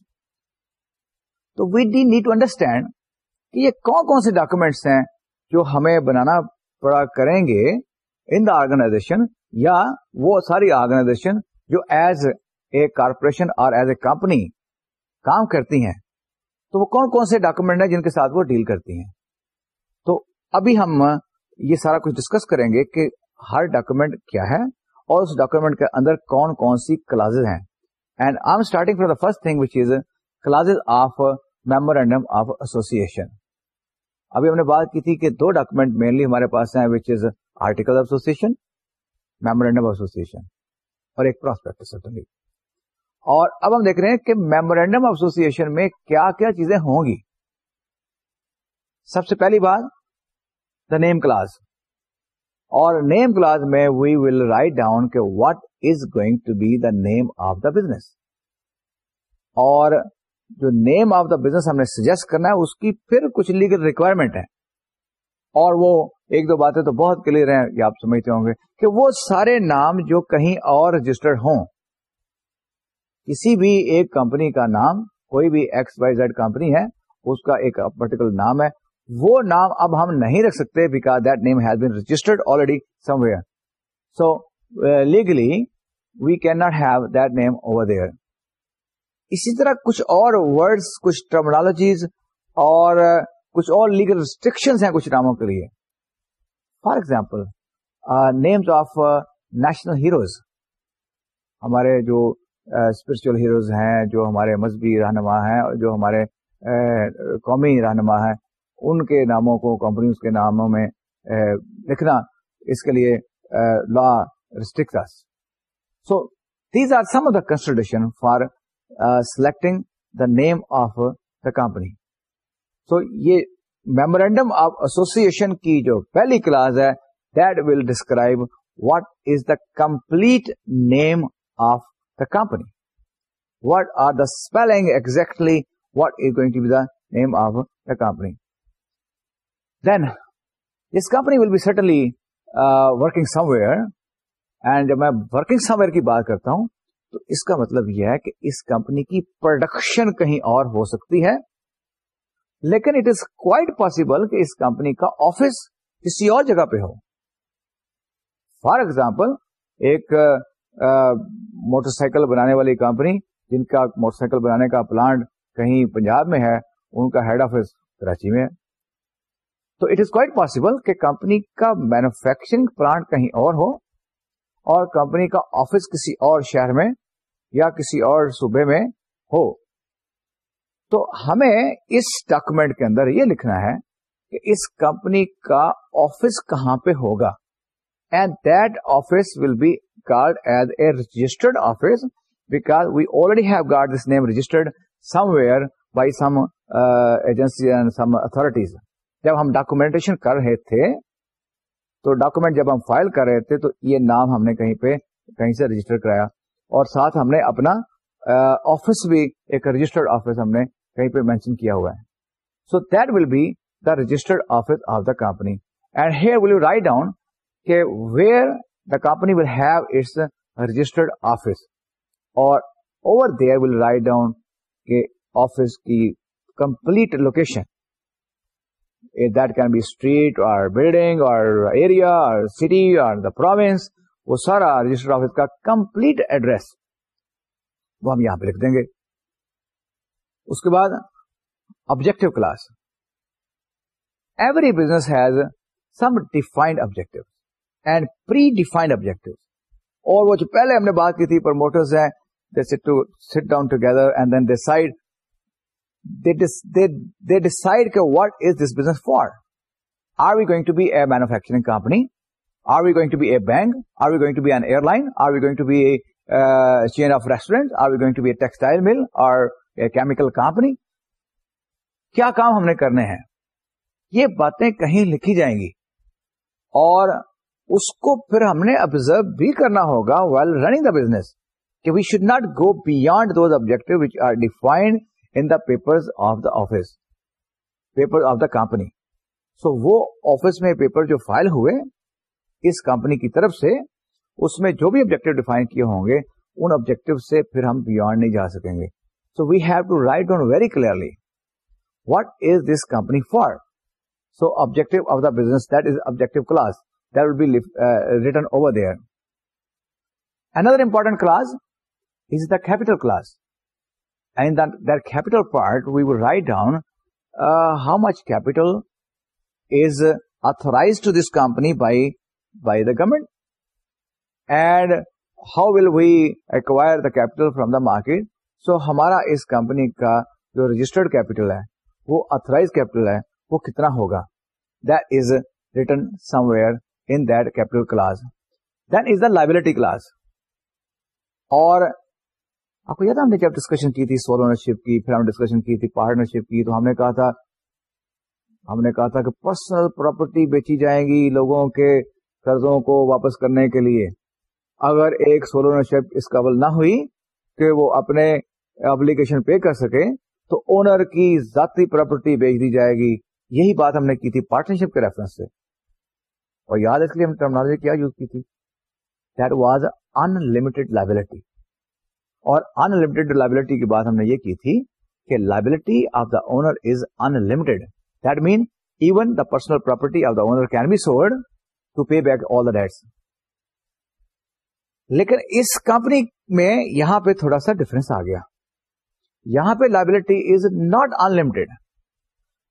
تو we ڈی need to understand کہ یہ کون کون سے documents ہیں جو ہمیں بنانا پڑا کریں گے ان دا آرگنائزیشن یا وہ ساری آرگنائزیشن جو ایز اے کارپوریشن اور ایز اے کمپنی کام کرتی ہیں. تو وہ کون کون سے ڈاکومینٹ ہیں جن کے ساتھ وہ ڈیل کرتی ہیں. تو ابھی ہم یہ سارا کچھ ڈسکس کریں گے کہ ہر ڈاکومینٹ کیا ہے اور اس ڈاکومینٹ کے اندر کون کون سی کلاز ہیں۔ And I am starting from the first thing which is clause of memorandum of association ابھی ہم نے بات کی تھی کہ دو ڈاکومینٹ مینلی ہمارے پاس ہیں which is article of association memorandum of association اور ایک پراسپیکٹ سرٹنلی اور اب ہم دیکھ رہے ہیں کہ میمورینڈم آف ایسوسیشن میں کیا کیا چیزیں ہوں گی۔ سب سے پہلی بات دا نیم کلاس اور نیم کلاس میں وی ول رائٹ ڈاؤن کہ what is going to be the name of the business اور جو نیم آف دا بزنس ہم نے سجیسٹ کرنا ہے، اس کی پھر کچھ لیگل ریکوائرمنٹ ہے۔ اور وہ ایک دو باتیں تو بہت کلیئر ہیں، یہ آپ سمجھتے ہوں گے کہ وہ سارے نام جو کہیں اور رجسٹرڈ ہوں۔ کسی بھی ایک کمپنی کا نام، کوئی بھی ایکس وائی زیڈ کمپنی ہے، اس کا ایک پرٹیکولر نام ہے۔ وہ نام اب ہم نہیں رکھ سکتے because that name has been registered already somewhere so legally we can not have that name over there اسی طرح کچھ اور ورڈس کچھ ٹرمنالوجیز اور uh, کچھ اور لیگل ریسٹرکشن ہیں کچھ ناموں کے لیے. For example names of national heroes ہمارے جو uh, اسپرچل ہیروز ہیں، جو ہمارے مذہبی رہنما ہیں جو ہمارے uh, قومی رہنما ہیں ان کے ناموں کو کمپنیز کے ناموں میں لکھنا اس کے لیے law restrict so these are some of the consideration for selecting the name of the company so یہ میمورینڈم آف ایسوسیشن کی جو پہلی کلاس ہے that will describe what is the complete name of the company what are the spelling exactly what is going to be the name of the company then this company will be certainly working somewhere and جب میں working somewhere کی بات کرتا ہوں تو اس کا مطلب یہ ہے کہ اس کمپنی کی پروڈکشن کہیں اور ہو سکتی ہے لیکن اٹ از کوائٹ پاسبل کہ اس کمپنی کا آفس کسی اور جگہ پہ ہو فار ایگزامپل ایک موٹر سائیکل بنانے والی کمپنی جن کا موٹر سائیکل بنانے کا پلانٹ کہیں پنجاب میں ہے ان کا ہیڈ آفس کراچی میں ہے تو اٹ از کوائٹ پاسبل کہ کمپنی کا مینوفیکچرنگ پلانٹ کہیں اور ہو اور کمپنی کا آفس کسی اور شہر میں یا کسی اور صوبے میں ہو۔ تو ہمیں اس ڈاکومینٹ کے اندر یہ لکھنا ہے کہ اس کمپنی کا آفس کہاں پہ ہوگا۔ And that office will be called as a registered office because we already have got this name registered somewhere by some agency and some authorities جب ہم ڈاکومینٹیشن کر رہے تھے، تو ڈاکومینٹ جب ہم فائل کر رہے تھے، تو یہ نام ہم نے کہیں پہ، کہیں سے رجسٹر کرایا۔ اور ساتھ ہم نے اپنا آفس بھی، ایک رجسٹرڈ آفس ہم نے کہیں پہ مینشن کیا ہوا ہے۔ So that will be the registered office of the company and here will you write down کہ where the company will have its registered office اور over there will write down کہ آفس کی complete location that can be street اور building اور area اور city اور the province وہ سارا رجسٹر آفس کا کمپلیٹ ایڈریس وہ ہم یہاں پہ لکھ دیں گے اس کے بعد objective class every business has some defined objectives and pre-defined objectives. اور وہ جو پہلے ہم نے بات کی تھی پروموٹرز ہیں they sit to sit down together and then decide they decide کہ what is this business for are we going to be a manufacturing company are we going to be a bank are we going to be an airline are we going to be a chain of restaurant are we going to be a textile mill اور chemical company کیا کام ہم نے کرنے ہیں؟ یہ باتیں کہیں لکھی جائیں گی۔ اور اس کو پھر ہم نے آبزرو بھی کرنا ہوگا ویل رننگ دا بزنس کہ we should not go beyond those objective which are defined in the paper of the office paper of the company so وہ آفس میں پیپر جو فائل ہوئے اس کمپنی کی طرف سے اس میں جو بھی آبجیکٹو ڈیفائن کیے ہوں گے ان آبجیکٹو سے پھر ہم بیونڈ نہیں جا سکیں گے. So we have to write down very clearly what is this company for so objective of the business that is objective class that will be uh, written over there. Another important class is the capital class. And in that, that capital part, we will write down uh, how much capital is uh, authorized to this company by, by the government and how will we acquire the capital from the market. So, ہمارا اس company کا جو registered capital ہے وہ authorise capital ہے وہ کتنا ہوگا that is written somewhere in that capital class then is the liability class اور آپ کو یاد ہم نے جب ڈسکشن کی تھی سول اونرشپ کی، پھر ہم ڈسکشن کی تھی پارٹنرشپ کی، تو ہم نے کہا تھا، ہم نے کہا تھا کہ پرسنل پراپرٹی بیچی جائیں گی لوگوں کے قرضوں کو واپس کرنے کے لیے۔ اگر ایک سول اونرشپ اس قابل نہ ہوئی کہ وہ اپنے اپلیکیشن پے کر سکے، تو اونر کی ذاتی پراپرٹی بیچ دی جائے گی۔ یہی بات ہم نے کی تھی پارٹنرشپ کے ریفرنس سے۔ اور یاد اس لیے ہم ٹرمنالوجی کیا یوز کی تھی؟ That was in limited liability اور ان لمیٹڈ لائبلٹی کی بات ہم نے یہ کی تھی کہ liability of the owner is unlimited that mean even the personal property of the owner can be sold to pay back all the debts لیکن اس کمپنی میں یہاں پہ تھوڑا سا ڈفرنس آ گیا. یہاں پہ liability is not unlimited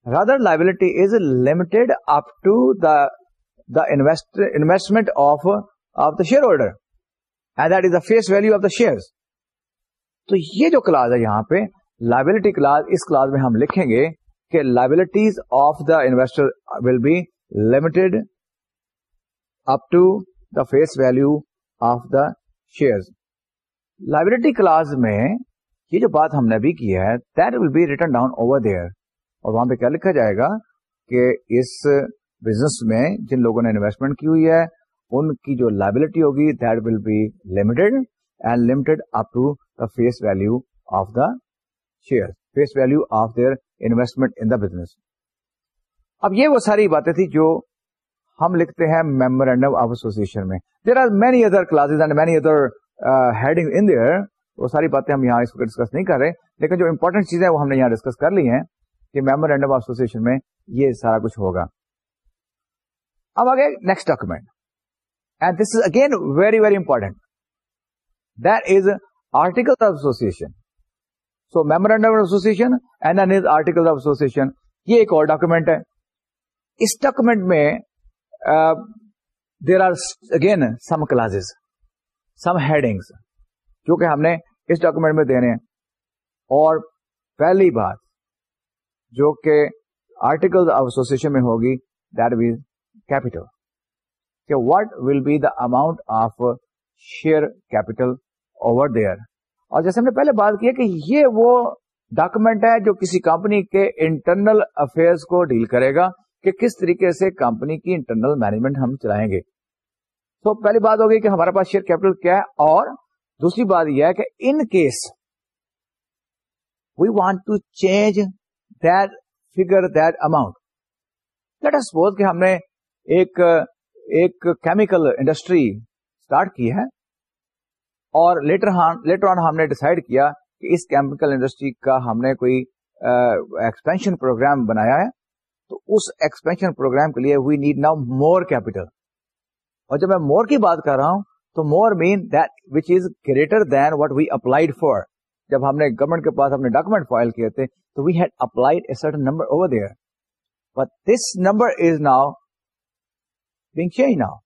rather liability is limited up to the the investment of of the shareholder and that is the face value of the share تو یہ جو کلاس ہے یہاں پہ لائبلٹی کلاس اس کلاس میں ہم لکھیں گے کہ liabilities of the investor will be limited up to the face value of the share liability class میں یہ جو بات ہم نے ابھی کی ہے that will be written down over there اور وہاں پہ کیا لکھا جائے گا کہ اس بزنس میں جن لوگوں نے انویسٹمنٹ کی ہوئی ہے، ان کی جو لائبلٹی ہوگی that will be limited and limited up to the face value of the share face value of their investment in the business اب یہ وہ ساری باتیں تھی جو ہم لکھتے ہیں میمورینڈم آف ایسوسیشن میں۔ There are many other classes and many other heading in there وہ ساری باتیں ہم یہاں اس کو ڈسکس نہیں کر رہے۔ لیکن جو امپورٹنٹ چیزیں وہ ہم نے یہاں ڈسکس کر لی ہیں کہ میمورینڈم آف ایسوسیشن میں یہ سارا کچھ ہوگا۔ اب آگے next document and this is again very very important that is article of association so memorandum of association and then is article of association یہ ایک اور ڈاکومینٹ ہے اس ڈاکومینٹ میں there are again some classes some headings جو کہ ہم نے اس ڈاکومینٹ میں دینے ہیں اور پہلی بات جو کہ آرٹیکل آف ایسوسیشن میں ہوگی دیٹ ویز کیپیٹل کہ what will be the amount of share capital over there اور جیسے ہم نے پہلے بات کی کہ یہ وہ ڈاکومینٹ ہے جو کسی کمپنی کے انٹرنل افیئرس کو ڈیل کرے گا کہ کس طریقے سے کمپنی کی انٹرنل مینجمنٹ ہم چلائیں گے. تو پہلی بات ہوگی کہ ہمارے پاس شیئر کیپٹل کیا ہے اور دوسری بات یہ ہے کہ in case we want to change that figure that amount let suppose کہ ہم نے ایک ایک کیمیکل انڈسٹری اسٹارٹ کی ہے اور لیٹر لیٹر آن ہم نے ڈسائڈ کیا کہ اس کیمیکل انڈسٹری کا ہم نے کوئی ایکسپینشن پروگرام بنایا ہے۔ تو اس ایکسپینشن پروگرام کے لیے we need now more capital اور جب میں مور کی بات کر رہا ہوں تو more mean that which is greater than what we applied for جب ہم نے گورنمنٹ کے پاس اپنے ڈاکومنٹ فائل کیے تھے تو we had applied a certain number over there But this number is now being changed now.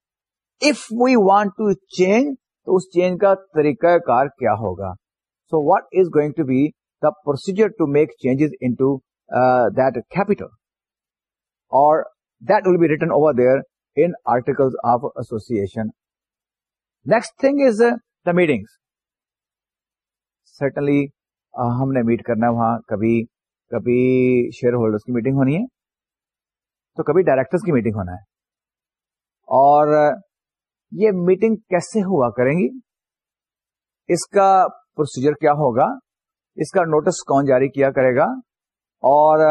If we want to change, تو اس چینج کا طریقہ کار کیا ہوگا؟ So what is going to be the procedure to make changes into that capital اور that will be written over there in article of association next thing is the meeting certainly ہم نے meet کرنا ہے وہاں. کبھی کبھی share holder کی meeting ہونی ہے تو کبھی ڈائریکٹر کی میٹنگ ہونا ہے. اور یہ میٹنگ کیسے ہوا کریں گی؟ اس کا پروسیجر کیا ہوگا؟ اس کا نوٹس کون جاری کیا کرے گا؟ اور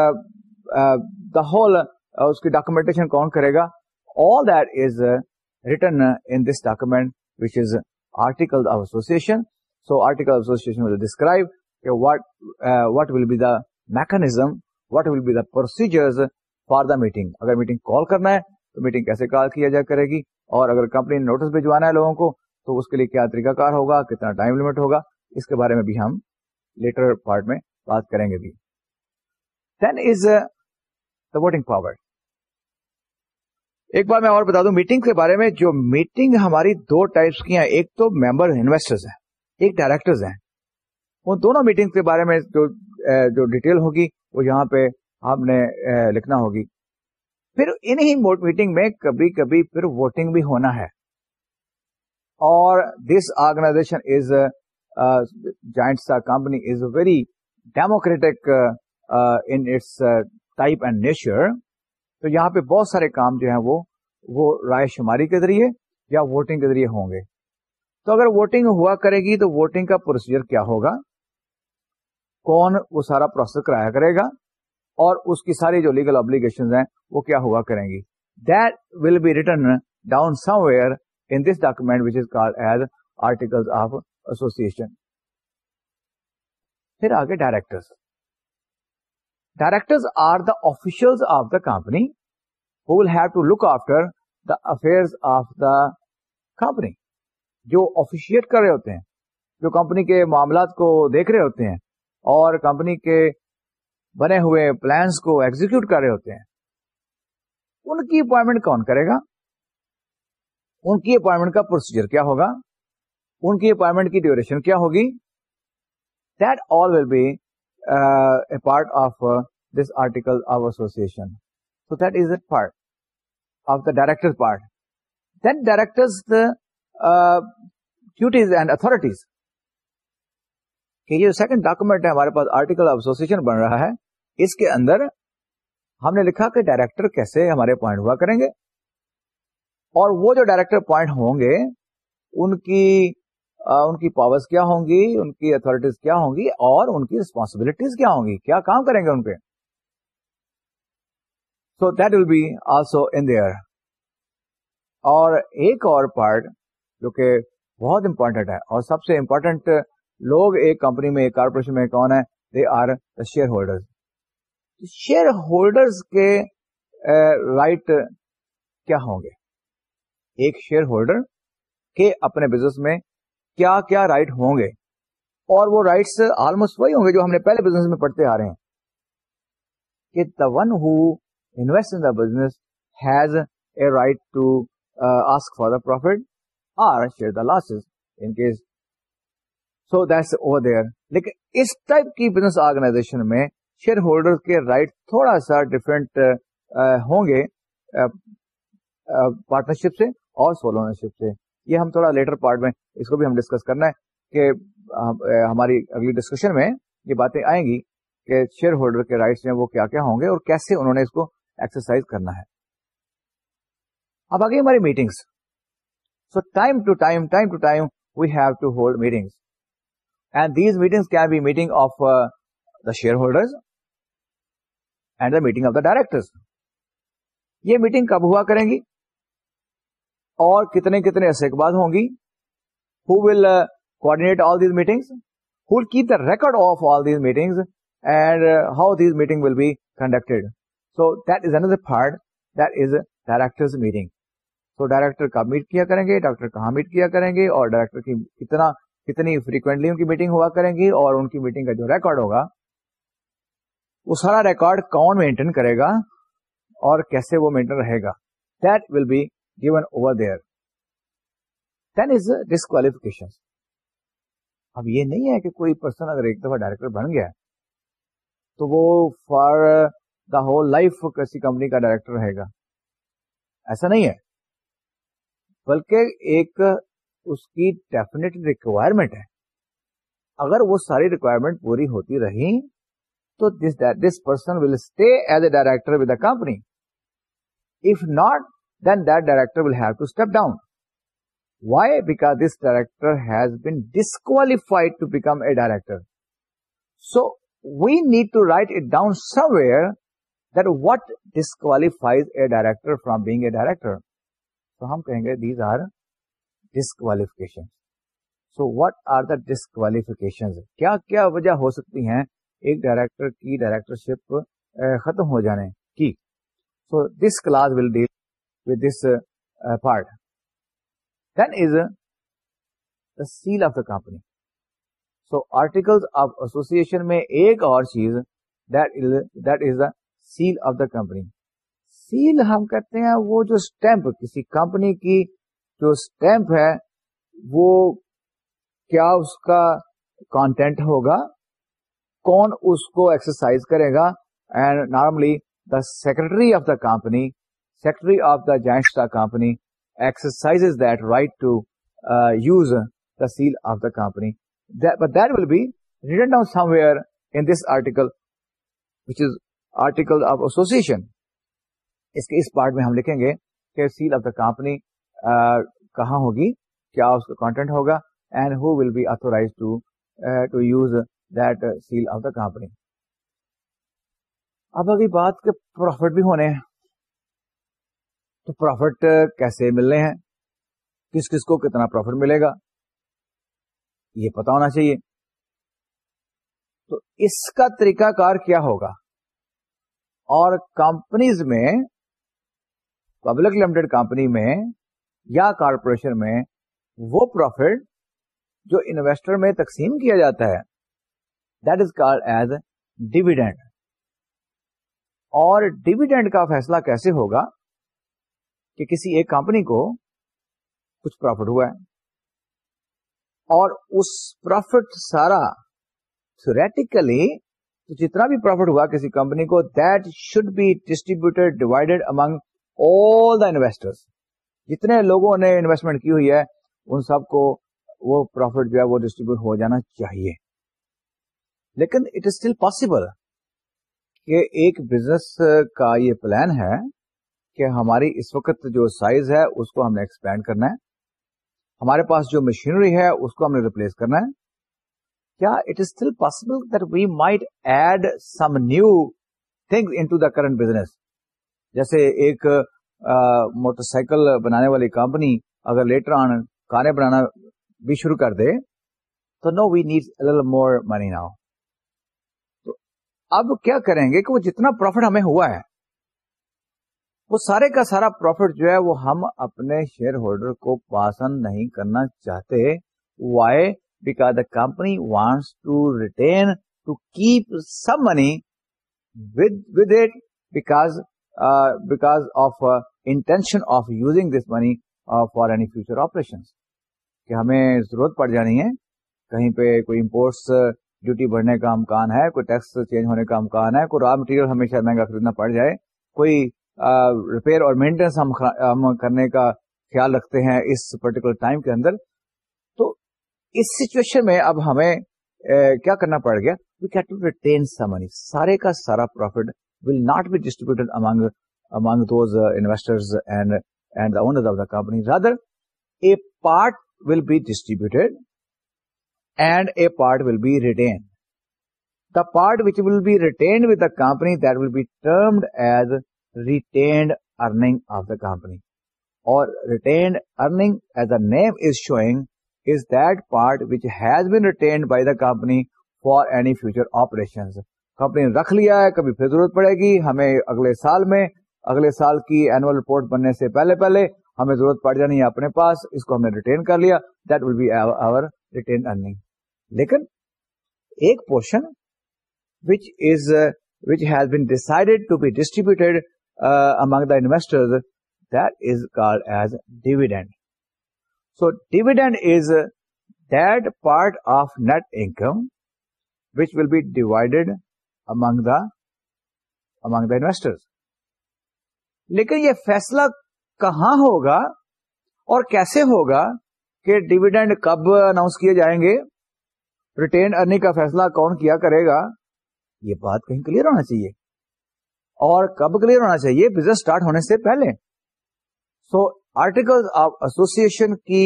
دا ہول اس کی ڈاکومینٹیشن کون کرے گا؟ All that is written in this document which is article of association so article association will describe what will be the mechanism what will be the procedure for the meeting اگر meeting call کرنا ہے تو meeting کیسے کال کیا جا کرے گی؟ اور اگر کمپنی نے نوٹس بھجوانا ہے لوگوں کو، تو اس کے لیے کیا طریقہ کار ہوگا؟ کتنا ٹائم لمٹ ہوگا؟ اس کے بارے میں بھی ہم لیٹر پارٹ میں بات کریں گے بھی۔ Then is the voting power ایک بار میں اور بتا دوں میٹنگ کے بارے میں جو میٹنگ ہماری دو ٹائپس کی ہیں، ایک تو ممبر انویسٹرز ہیں، ایک ڈائریکٹرز ہیں۔ ان دونوں میٹنگ کے بارے میں جو uh, ڈیٹیل ہوگی، وہ یہاں پہ آپ نے uh, لکھنا ہوگی۔ پھر انہیں میٹنگ میں کبھی کبھی پھر ووٹنگ بھی ہونا ہے۔ اور this organisation is joint company is very democratic in its type and nature تو یہاں پہ بہت سارے کام جو ہیں وہ وہ رائے شماری کے ذریعے یا ووٹنگ کے ذریعے ہوں گے۔ تو اگر ووٹنگ ہوا کرے گی تو ووٹنگ کا پروسیجر کیا ہوگا؟ کون وہ سارا پروسیس کرایا کرے گا؟ اور اس کی ساری جو لیگل ابلیگیشن ہیں، وہ کیا ہوا کریں گی؟ That will be written down somewhere in this document which is call as article of association پھر آگے director director are the official of the company who will have to look after the affair of the company جو officiate کر رہے ہوتے ہیں، جو company کے معاملات کو دیکھ رہے ہوتے ہیں اور کمپنی کے بنے ہوئے پلانس کو ایگزیکیوٹ کر رہے ہوتے ہیں۔ ان کی اپوائنٹمنٹ کون کرے گا؟ ان کی اپوائنٹمنٹ کا پروسیجر کیا ہوگا؟ ان کی اپوائنٹمنٹ کی ڈیوریشن کیا ہوگی؟ That all will be a part of this article of association so that is a part of the director part then director duties and authorities کہ یہ سیکنڈ ڈاکومنٹ ہے، ہمارے پاس آرٹیکل آف ایسوسیشن بن رہا ہے۔ اس کے اندر ہم نے لکھا کہ ڈائریکٹر کیسے ہمارے پوائنٹ ہوا کریں گے۔ اور وہ جو ڈائریکٹر پوائنٹ ہوں گے، ان کی ان کی پاورز کیا ہوں گی، ان کی اتارٹیز کیا ہوں گی اور ان کی ریسپانسبلٹیز کیا ہوں گی۔ کیا کام کریں گے ان پہ؟ So that will be also in there اور ایک اور پارٹ جو کہ بہت امپورٹنٹ ہے اور سب سے امپورٹنٹ لوگ ایک کمپنی میں، ایک کارپوریشن میں کون ہے they are the shareholder shareholder کے رائٹ کیا ہوں گے؟ ایک شیئر ہولڈر کے اپنے بزنس میں کیا کیا رائٹ ہوں گے؟ اور وہ رائٹس آلموسٹ وہی ہوں گے جو ہم نے پہلے بزنس میں پڑھتے آ رہے ہیں۔ کہ the one who invest in the business has a right to ask for the profit or share the losses in case so that's over there لیکن اس ٹائپ کی بزنس آرگنائزیشن میں شیئر ہولڈر کے رائٹ تھوڑا سا different ہوں گے partnership سے اور سول اونرشپ سے۔ یہ ہم تھوڑا لیٹر پارٹ میں اس کو بھی ہم ڈسکس کرنا ہے کہ ہماری اگلی ڈسکشن میں یہ باتیں آئیں گی کہ شیئر ہولڈر کے رائٹس ہیں وہ کیا کیا ہوں گے اور کیسے انہوں نے اس کو ایکسرسائز کرنا ہے۔ اب آگے ہماری meetings so time to time time to time we have to hold meetings and these meeting can be meeting of the shareholder and the meeting of the director یہ میٹنگ کب ہوا کریں گی؟ اور کتنے کتنے عرصے کے بعد ہوں گی؟ Who will coordinate all these meetings who will keep the record of all these meetings and how these meeting will be conducted so that is another part that is director meeting so director کب meet کیا کریں گے؟ Doctor کہاں meat کیا کریں گے؟ اور director کی کتنا کتنی فریکوینٹلی ان کی میٹنگ ہوا کریں گی؟ اور ان کی میٹنگ کا جو ریکارڈ ہوگا وہ سارا ریکارڈ کون مینٹین کرے گا اور کیسے وہ مینٹین رہے گا؟ That will be given over there then is disqualification اب یہ نہیں ہے کہ کوئی پرسن اگر ایک دفعہ ڈائریکٹر بن گیا تو وہ فار دا ہول لائف کسی کمپنی کا ڈائریکٹر رہے گا۔ ایسا نہیں ہے۔ بلکہ ایک اس کی ڈیفینیٹ ریکوائرمنٹ ہے۔ اگر وہ ساری ریکوائرمنٹ پوری ہوتی رہی تو this this person will stay as a director with the company if not then that director will have to step down why because this director has been disqualified to become a director so we need to write it down somewhere that what disqualifies a director from being a director تو ہم کہیں گے these are disqualification so what are the disqualification کیا کیا وجہ ہو سکتی ہیں ایک ڈائریکٹر کی ڈائریکٹرشپ ختم ہو جانے کی۔ So this class will deal with this part then is the seal of the company so article of association میں ایک اور چیز that is the seal of the company seal ہم کہتے ہیں وہ جو اسٹمپ کسی کمپنی کی جو اسٹمپ ہے، وہ کیا اس کا کانٹینٹ ہوگا؟ کون اس کو ایکسرسائز کرے گا? And normally the secretary of the company secretary of the joint the company exercise that right to use the seal of the company but that will be written down somewhere in this article which is article of association اس کے اس part میں ہم لکھیں گے کہ seal of the company کہاں ہوگی؟ کیا اس کا کانٹینٹ ہوگا? And who will be authorize to to use that seal of the company اب اگلی بات کے پروفٹ بھی ہونے ہیں۔ تو پروفٹ uh, کیسے ملنے ہیں؟ کس کس کو کتنا پروفٹ ملے گا؟ یہ پتا ہونا چاہیے۔ تو اس کا طریقہ کار کیا ہوگا؟ اور کمپنیز میں پبلک لمیٹڈ کمپنی میں یا کارپوریشن میں وہ پروفٹ جو انویسٹر میں تقسیم کیا جاتا ہے۔ That is call as dividend اور ڈیویڈینڈ کا فیصلہ کیسے ہوگا کہ کسی ایک کمپنی کو کچھ پروفٹ ہوا ہے اور اس پروفٹ سارا تھوریٹیکلی تو جتنا بھی پروفٹ ہوا کسی کمپنی کو that should be distributed divided among all the investor جتنے لوگوں نے انویسٹمنٹ کی ہوئی ہے، ان سب کو وہ پروفٹ جو ہے وہ ڈسٹریبیوٹ ہو جانا چاہیے۔ لیکن اٹ از اسٹل پاسبل کہ ایک بزنس کا یہ پلان ہے کہ ہماری اس وقت جو سائز ہے اس کو ہم نے ایکسپینڈ کرنا ہے۔ ہمارے پاس جو مشینری ہے اس کو ہم نے ریپلیس کرنا ہے۔ کیا it is still possible that we might add some new thing into the current business جیسے ایک موٹر سائیکل بنانے والی کمپنی اگر لیٹر آن کاریں بنانا بھی شروع کر دے، تو no we need more money now اب کیا کریں گے کہ وہ جتنا پروفٹ ہمیں ہوا ہے، وہ سارے کا سارا پروفٹ جو ہے وہ ہم اپنے شیئر ہولڈر کو پاسند نہیں کرنا چاہتے۔ Why because the company wants to retain to keep some money with it because because of intention of using this money for any future operation کہ ہمیں ضرورت پڑ جانی ہے، کہیں پہ کوئی امپورٹس ڈیوٹی بڑھنے کا امکان ہے، کوئی ٹیکس چینج ہونے کا امکان ہے، کوئی را مٹیریل ہمیشہ مہنگا خریدنا پڑ جائے، کوئی ریپیئر اور مینٹیننس ہم کرنے کا خیال رکھتے ہیں اس پرٹیکولر ٹائم کے اندر۔ تو اس سچویشن میں اب ہمیں کیا کرنا پڑ گیا؟ We get to retain some money سارے کا سارا profit will not be distributed among among those investors and and owner of the company rather a part will be distributed and a part will be retain the part which will be retained with the company that will be termed as retained earning of the company اور retained earning as a name is showing is that part which has been retained by the company for any future operation company نے رکھ لیا ہے، کبھی پھر ضرورت پڑے گی، ہمیں اگلے سال میں، اگلے سال کی اینوئل رپورٹ بننے سے پہلے پہلے ہمیں ضرورت پڑ جانی ہے اپنے پاس، اس کو ہم نے ریٹین کر لیا. دیٹ ول بی آور لیکن ایک portion which is which has been decided to be distributed among the investor that is call as dividend so dividend is that part of net income which will be divided among the among the investor لیکن یہ فیصلہ کہاں ہوگا اور کیسے ہوگا کہ dividend کب اناؤنس کیے جائیں گے؟ ریٹین ارننگ کا فیصلہ کون کیا کرے گا؟ یہ بات کہیں کلیئر ہونا چاہیے۔ اور کب کلیئر ہونا چاہیے؟ بزنس اسٹارٹ ہونے سے پہلے۔ سو آرٹیکل آف ایسوسیشن کی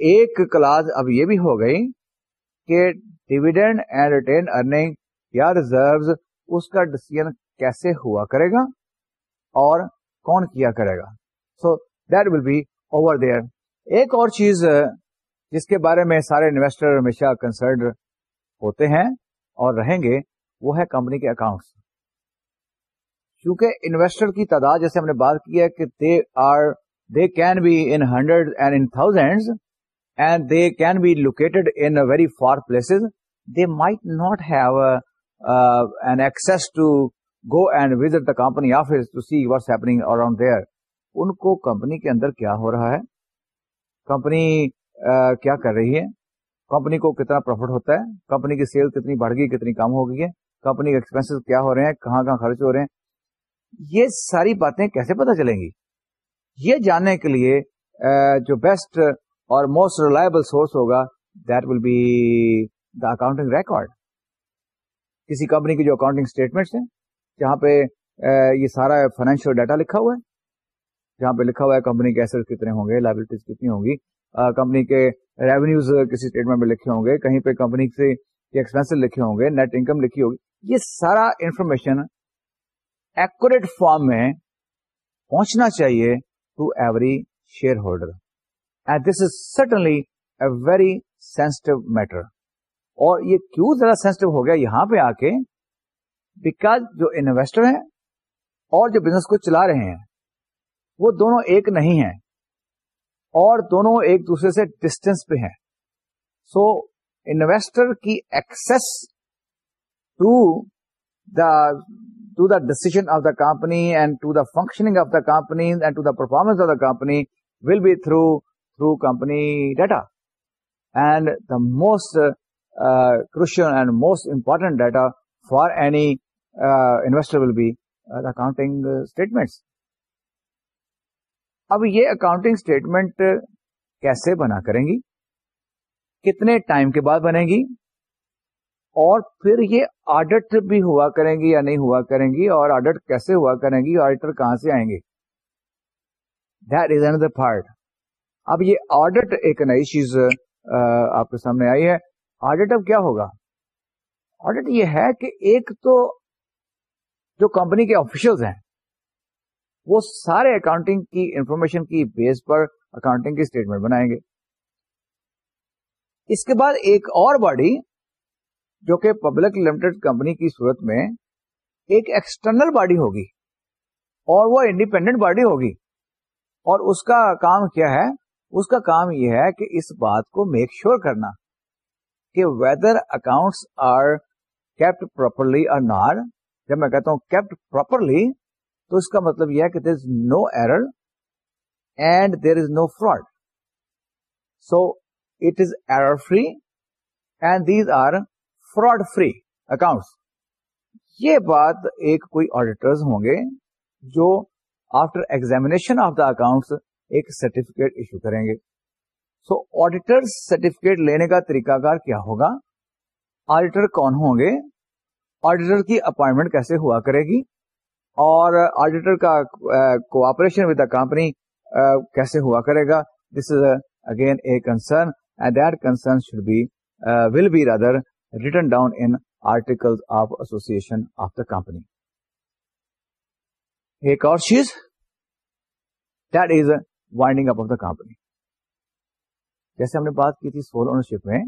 ایک کلاس اب یہ بھی ہو گئی کہ ڈویڈنڈ اینڈ ریٹین ارننگ یا ریزرو اس کا ڈسیزن کیسے ہوا کرے گا اور کون کیا کرے گا۔ So that will be over there ایک اور چیز جس کے بارے میں سارے انویسٹر ہمیشہ کنسرنڈ ہوتے ہیں اور رہیں گے، وہ ہے کمپنی کے اکاؤنٹس کیونکہ انویسٹر کی تعداد، جیسے ہم نے بات کی ہے کہ they are they can be in hundred and in thousand and they can be located in very far places they might not have an ex to go and visit the company office to see what's happening around there ان کو company کے اندر کیا ہو رہا ہے؟ Company کیا کر رہی ہے؟ کمپنی کو کتنا پروفٹ ہوتا ہے؟ کمپنی کی سیل کتنی بڑھ گئی، کتنی کم ہو گئی ہے؟ کمپنی کے ایکسپینس کیا ہو رہے ہیں؟ کہاں کہاں خرچ ہو رہے ہیں؟ یہ ساری باتیں کیسے پتا چلیں گی؟ یہ جاننے کے لیے جو بیسٹ اور موسٹ ریلائبل سورس ہوگا that will be the accounting record کسی کمپنی کی جو اکاؤنٹنگ اسٹیٹمنٹس ہیں، جہاں پہ یہ سارا فائنینشیل ڈیٹا لکھا ہوا ہے جہاں پہ لکھا ہوا ہے کمپنی کے ایسٹ کتنے ہوں گے لائبلٹیز کتنی ہوں گی۔ کمپنی کے ریونیوز کسی اسٹیٹمنٹ میں لکھے ہوں گے، کہیں پہ کمپنی سے ایکسپینس لکھے ہوں گے نیٹ انکم لکھی ہوگی۔ یہ سارا انفارمیشن ایکوریٹ فارم میں پہنچنا چاہیے to every shareholder and this is certainly a very sensitive matter اور یہ کیوں ذرا سینسٹو ہو گیا یہاں پہ آ کے؟ بیکاز جو انویسٹر ہیں اور جو بزنس کو چلا رہے ہیں وہ دونوں ایک نہیں ہیں اور دونوں ایک دوسرے سے ڈسٹینس پہ ہیں۔ سو انویسٹر کی access to the to the decision of the company and to the functioning of the company and to the performance of the company will be through through company data and the most crucial and most important data for any investor will be accounting statements اب یہ accounting statement کیسے بنا کریں گی؟ کتنے time کے بعد بنے گی؟ اور پھر یہ آڈٹ بھی ہوا کریں گی یا نہیں ہوا کریں گی؟ اور آڈٹ کیسے ہوا کریں گی؟ آڈیٹر کہاں سے آئیں گے؟ دیٹ از اندر پارٹ اب یہ آڈٹ ایک نئی چیز آپ کے سامنے آئی ہے۔ آڈٹ اب کیا ہوگا؟ آڈٹ یہ ہے کہ ایک تو جو کمپنی کے آفیشلز ہیں وہ سارے اکاؤنٹنگ کی انفارمیشن کی بیس پر اکاؤنٹنگ کی اسٹیٹمنٹ بنائیں گے۔ اس کے بعد ایک اور باڈی جو کہ پبلک لمیٹڈ کمپنی کی صورت میں ایک ایکسٹرنل باڈی ہوگی اور وہ انڈیپینڈنٹ باڈی ہوگی۔ اور اس کا کام کیا ہے؟ اس کا کام یہ ہے کہ اس بات کو میک شیور کرنا کہ whether accounts are kept properly or not جب میں کہتا ہوں کیپٹ پراپرلی تو اس کا مطلب یہ ہے کہ there is no error and there is no fraud so it is error free and these are fraud free accounts یہ بات ایک کوئی آڈیٹرز ہوں گے جو after examination of the accounts ایک سرٹیفکیٹ ایشو کریں گے. سو آڈیٹر سرٹیفکیٹ لینے کا طریقہ کار کیا ہوگا؟ آڈیٹر کون ہوں گے؟ آڈیٹر کی اپوائنٹمنٹ کیسے ہوا کرے گی؟ اور آڈیٹر کا کوآپریشن ود دا کمپنی کیسے ہوا کرے گا؟ This is again a concern and that concern should be will be rather written down in article of association of the company ایک اور چیز that is winding up of the company جیسے ہم نے بات کی تھی سول اونرشپ میں،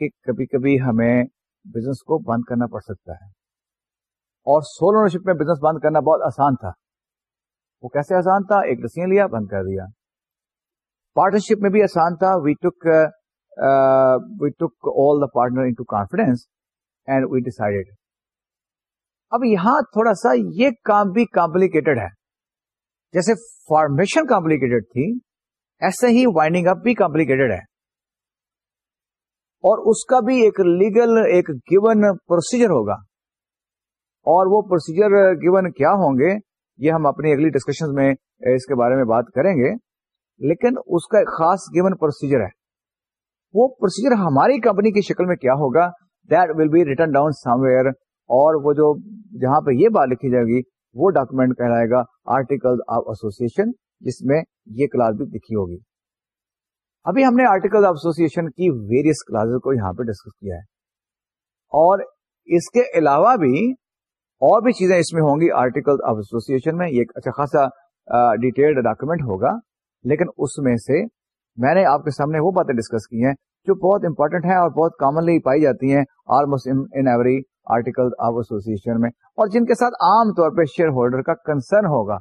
کہ کبھی کبھی ہمیں بزنس کو بند کرنا پڑ سکتا ہے۔ اور سول اونرشپ میں بزنس بند کرنا بہت آسان تھا۔ وہ کیسے آسان تھا؟ ایک ڈسیزن لیا، بند کر دیا۔ پارٹنرشپ میں بھی آسان تھا۔ We took we took all the partner into confidence and we decided اب یہاں تھوڑا سا یہ کام بھی کمپلیکیٹڈ ہے۔ جیسے فارمیشن کمپلیکیٹڈ تھی، ایسے ہی وائنڈنگ اپ بھی کمپلیکیٹڈ ہے۔ اور اس کا بھی ایک لیگل ایک گیون پروسیجر ہوگا۔ اور وہ پروسیجر گیون کیا ہوں گے، یہ ہم اپنی اگلی ڈسکشن میں اس کے بارے میں بات کریں گے۔ لیکن اس کا ایک خاص گیون پروسیجر ہے۔ وہ پروسیجر ہماری کمپنی کی شکل میں کیا ہوگا؟ That will be written down somewhere اور وہ جو جہاں پہ یہ بات لکھی جائے گی، وہ ڈاکومینٹ کہلائے گا آرٹیکل آف ایسوسیشن جس میں یہ کلاس بھی لکھی ہوگی۔ ابھی ہم نے آرٹیکل آف ایسوسیشن کی ویریس کلاس کو یہاں پہ ڈسکس کیا ہے۔ اور اس کے علاوہ بھی اور بھی چیزیں اس میں ہوں گی آرٹیکل آف ایسوسیشن میں، یہ اچھا خاصا ڈیٹیلڈ ڈاکومنٹ ہوگا۔ لیکن اس میں سے میں نے آپ کے سامنے وہ باتیں ڈسکس کی ہیں جو بہت امپورٹنٹ ہیں اور بہت کامنلی پائی جاتی ہیں almost in every article of association میں۔ اور جن کے ساتھ عام طور پہ شیئر ہولڈر کا کنسرن ہوگا۔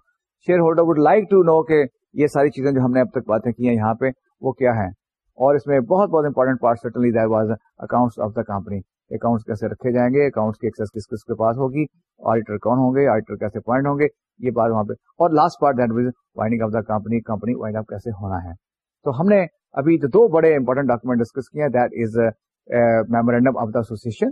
Shareholder would like to know کہ یہ ساری چیزیں جو ہم نے اب تک باتیں کی ہیں یہاں پہ وہ کیا ہیں۔ اور اس میں بہت بہت important part certainly that was account of the company accounts کیسے رکھے جائیں گے اکاؤنٹس کی ایکسس کس کس کے پاس ہوگی آڈیٹر کون ہوں گے آڈیٹر کیسے پوائنٹ ہوں گے، یہ بات وہاں پہ۔ اور last part that was winding of the company company wind up کیسے ہونا ہے۔ تو ہم نے ابھی جو دو بڑے امپورٹنٹ ڈاکومنٹ ڈسکس کیے that is memorandum of the association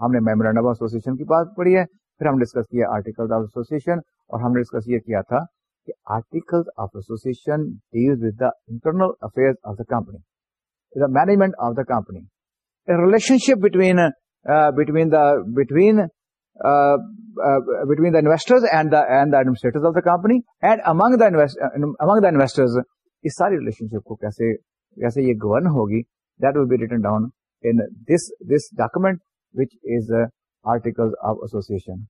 ہم نے میمورینڈم آف ایسوسیشن کی بات پڑھی ہے، پھر ہم ڈسکس کیا آرٹیکل آف ایسوسیشن اور ہم نے ڈسکس یہ کیا تھا کہ article of association deal with the internal affair of the company the management of the company relationship between between the between between the investors and and the administrator of the company and among the among the investors اس ساری relationship کو کیسے کیسے یہ govern ہوگی that will be written down in this this document which is article of association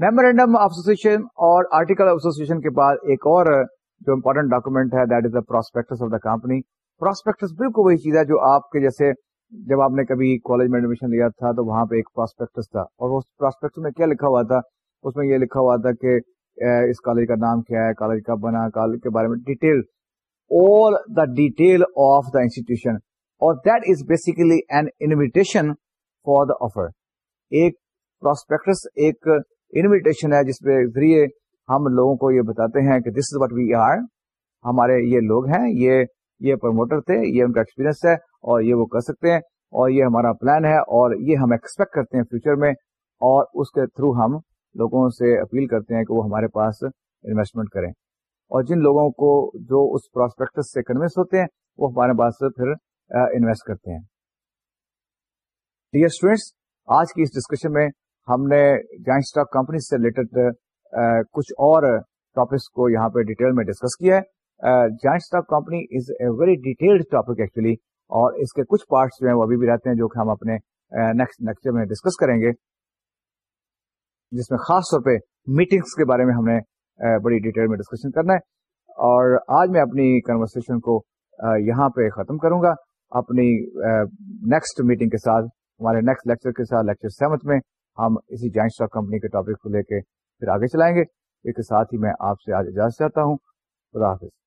memorandum of association اور article of association کے بعد ایک اور جو امپورٹنٹ ڈاکومنٹ ہے that is the prospectus of the company prospectus بالکل وہی چیز ہے جو آپ کے جیسے جب آپ نے کبھی کالج میں ایڈمیشن لیا تھا تو وہاں پہ ایک پراسپیکٹس تھا اور اس پراسپیکٹس میں کیا لکھا ہوا تھا؟ اس میں یہ لکھا ہوا تھا کہ اس کالج کا نام کیا ہے کالج کب بنا کالج کے بارے میں detail all the detail of the institution اور that is basically an invitation for the offer ایک پراسپیکٹس ایک انویٹیشن ہے جس پہ ذریعے ہم لوگوں کو یہ بتاتے ہیں کہ this is what we are ہمارے یہ لوگ ہیں، یہ یہ پروموٹر تھے، یہ ان کا ایکسپیرینس ہے اور یہ وہ کر سکتے ہیں اور یہ ہمارا پلان ہے اور یہ ہم ایکسپیکٹ کرتے ہیں فیوچر میں اور اس کے تھرو ہم لوگوں سے اپیل کرتے ہیں کہ وہ ہمارے پاس انویسٹمنٹ کریں۔ اور جن لوگوں کو جو اس پراسپیکٹس سے کنوینس ہوتے ہیں، وہ ہمارے پاس پھر انویسٹ کرتے ہیں۔ ڈیئر اسٹوڈینٹس آج کی اس ڈسکشن میں ہم نے جوائنٹ اسٹاک کمپنی سے ریلیٹڈ کچھ اور ٹاپکس کو یہاں پہ ڈیٹیل میں ڈسکس کیا ہے۔ Joint stock company is a very detailed topic actually اور اس کے کچھ پارٹس جو ہیں وہ ابھی بھی رہتے ہیں جو کہ ہم اپنے نیکسٹ لیکچر میں ڈسکس کریں گے، جس میں خاص طور پہ میٹنگس کے بارے میں ہم نے بڑی ڈیٹیل میں ڈسکشن کرنا ہے۔ اور آج میں اپنی کنورسن کو یہاں پہ ختم کروں گا۔ اپنی نیکسٹ میٹنگ کے ساتھ، ہمارے نیکسٹ لیکچر کے ساتھ لیکچر سیونتھ میں ہم اسی جوائنٹ اسٹاک کمپنی کے ٹاپک کو لے کے پھر آگے چلائیں گے۔ اس کے ساتھ ہی میں آپ سے آج اجازت چاہتا ہوں۔ خدا حافظ۔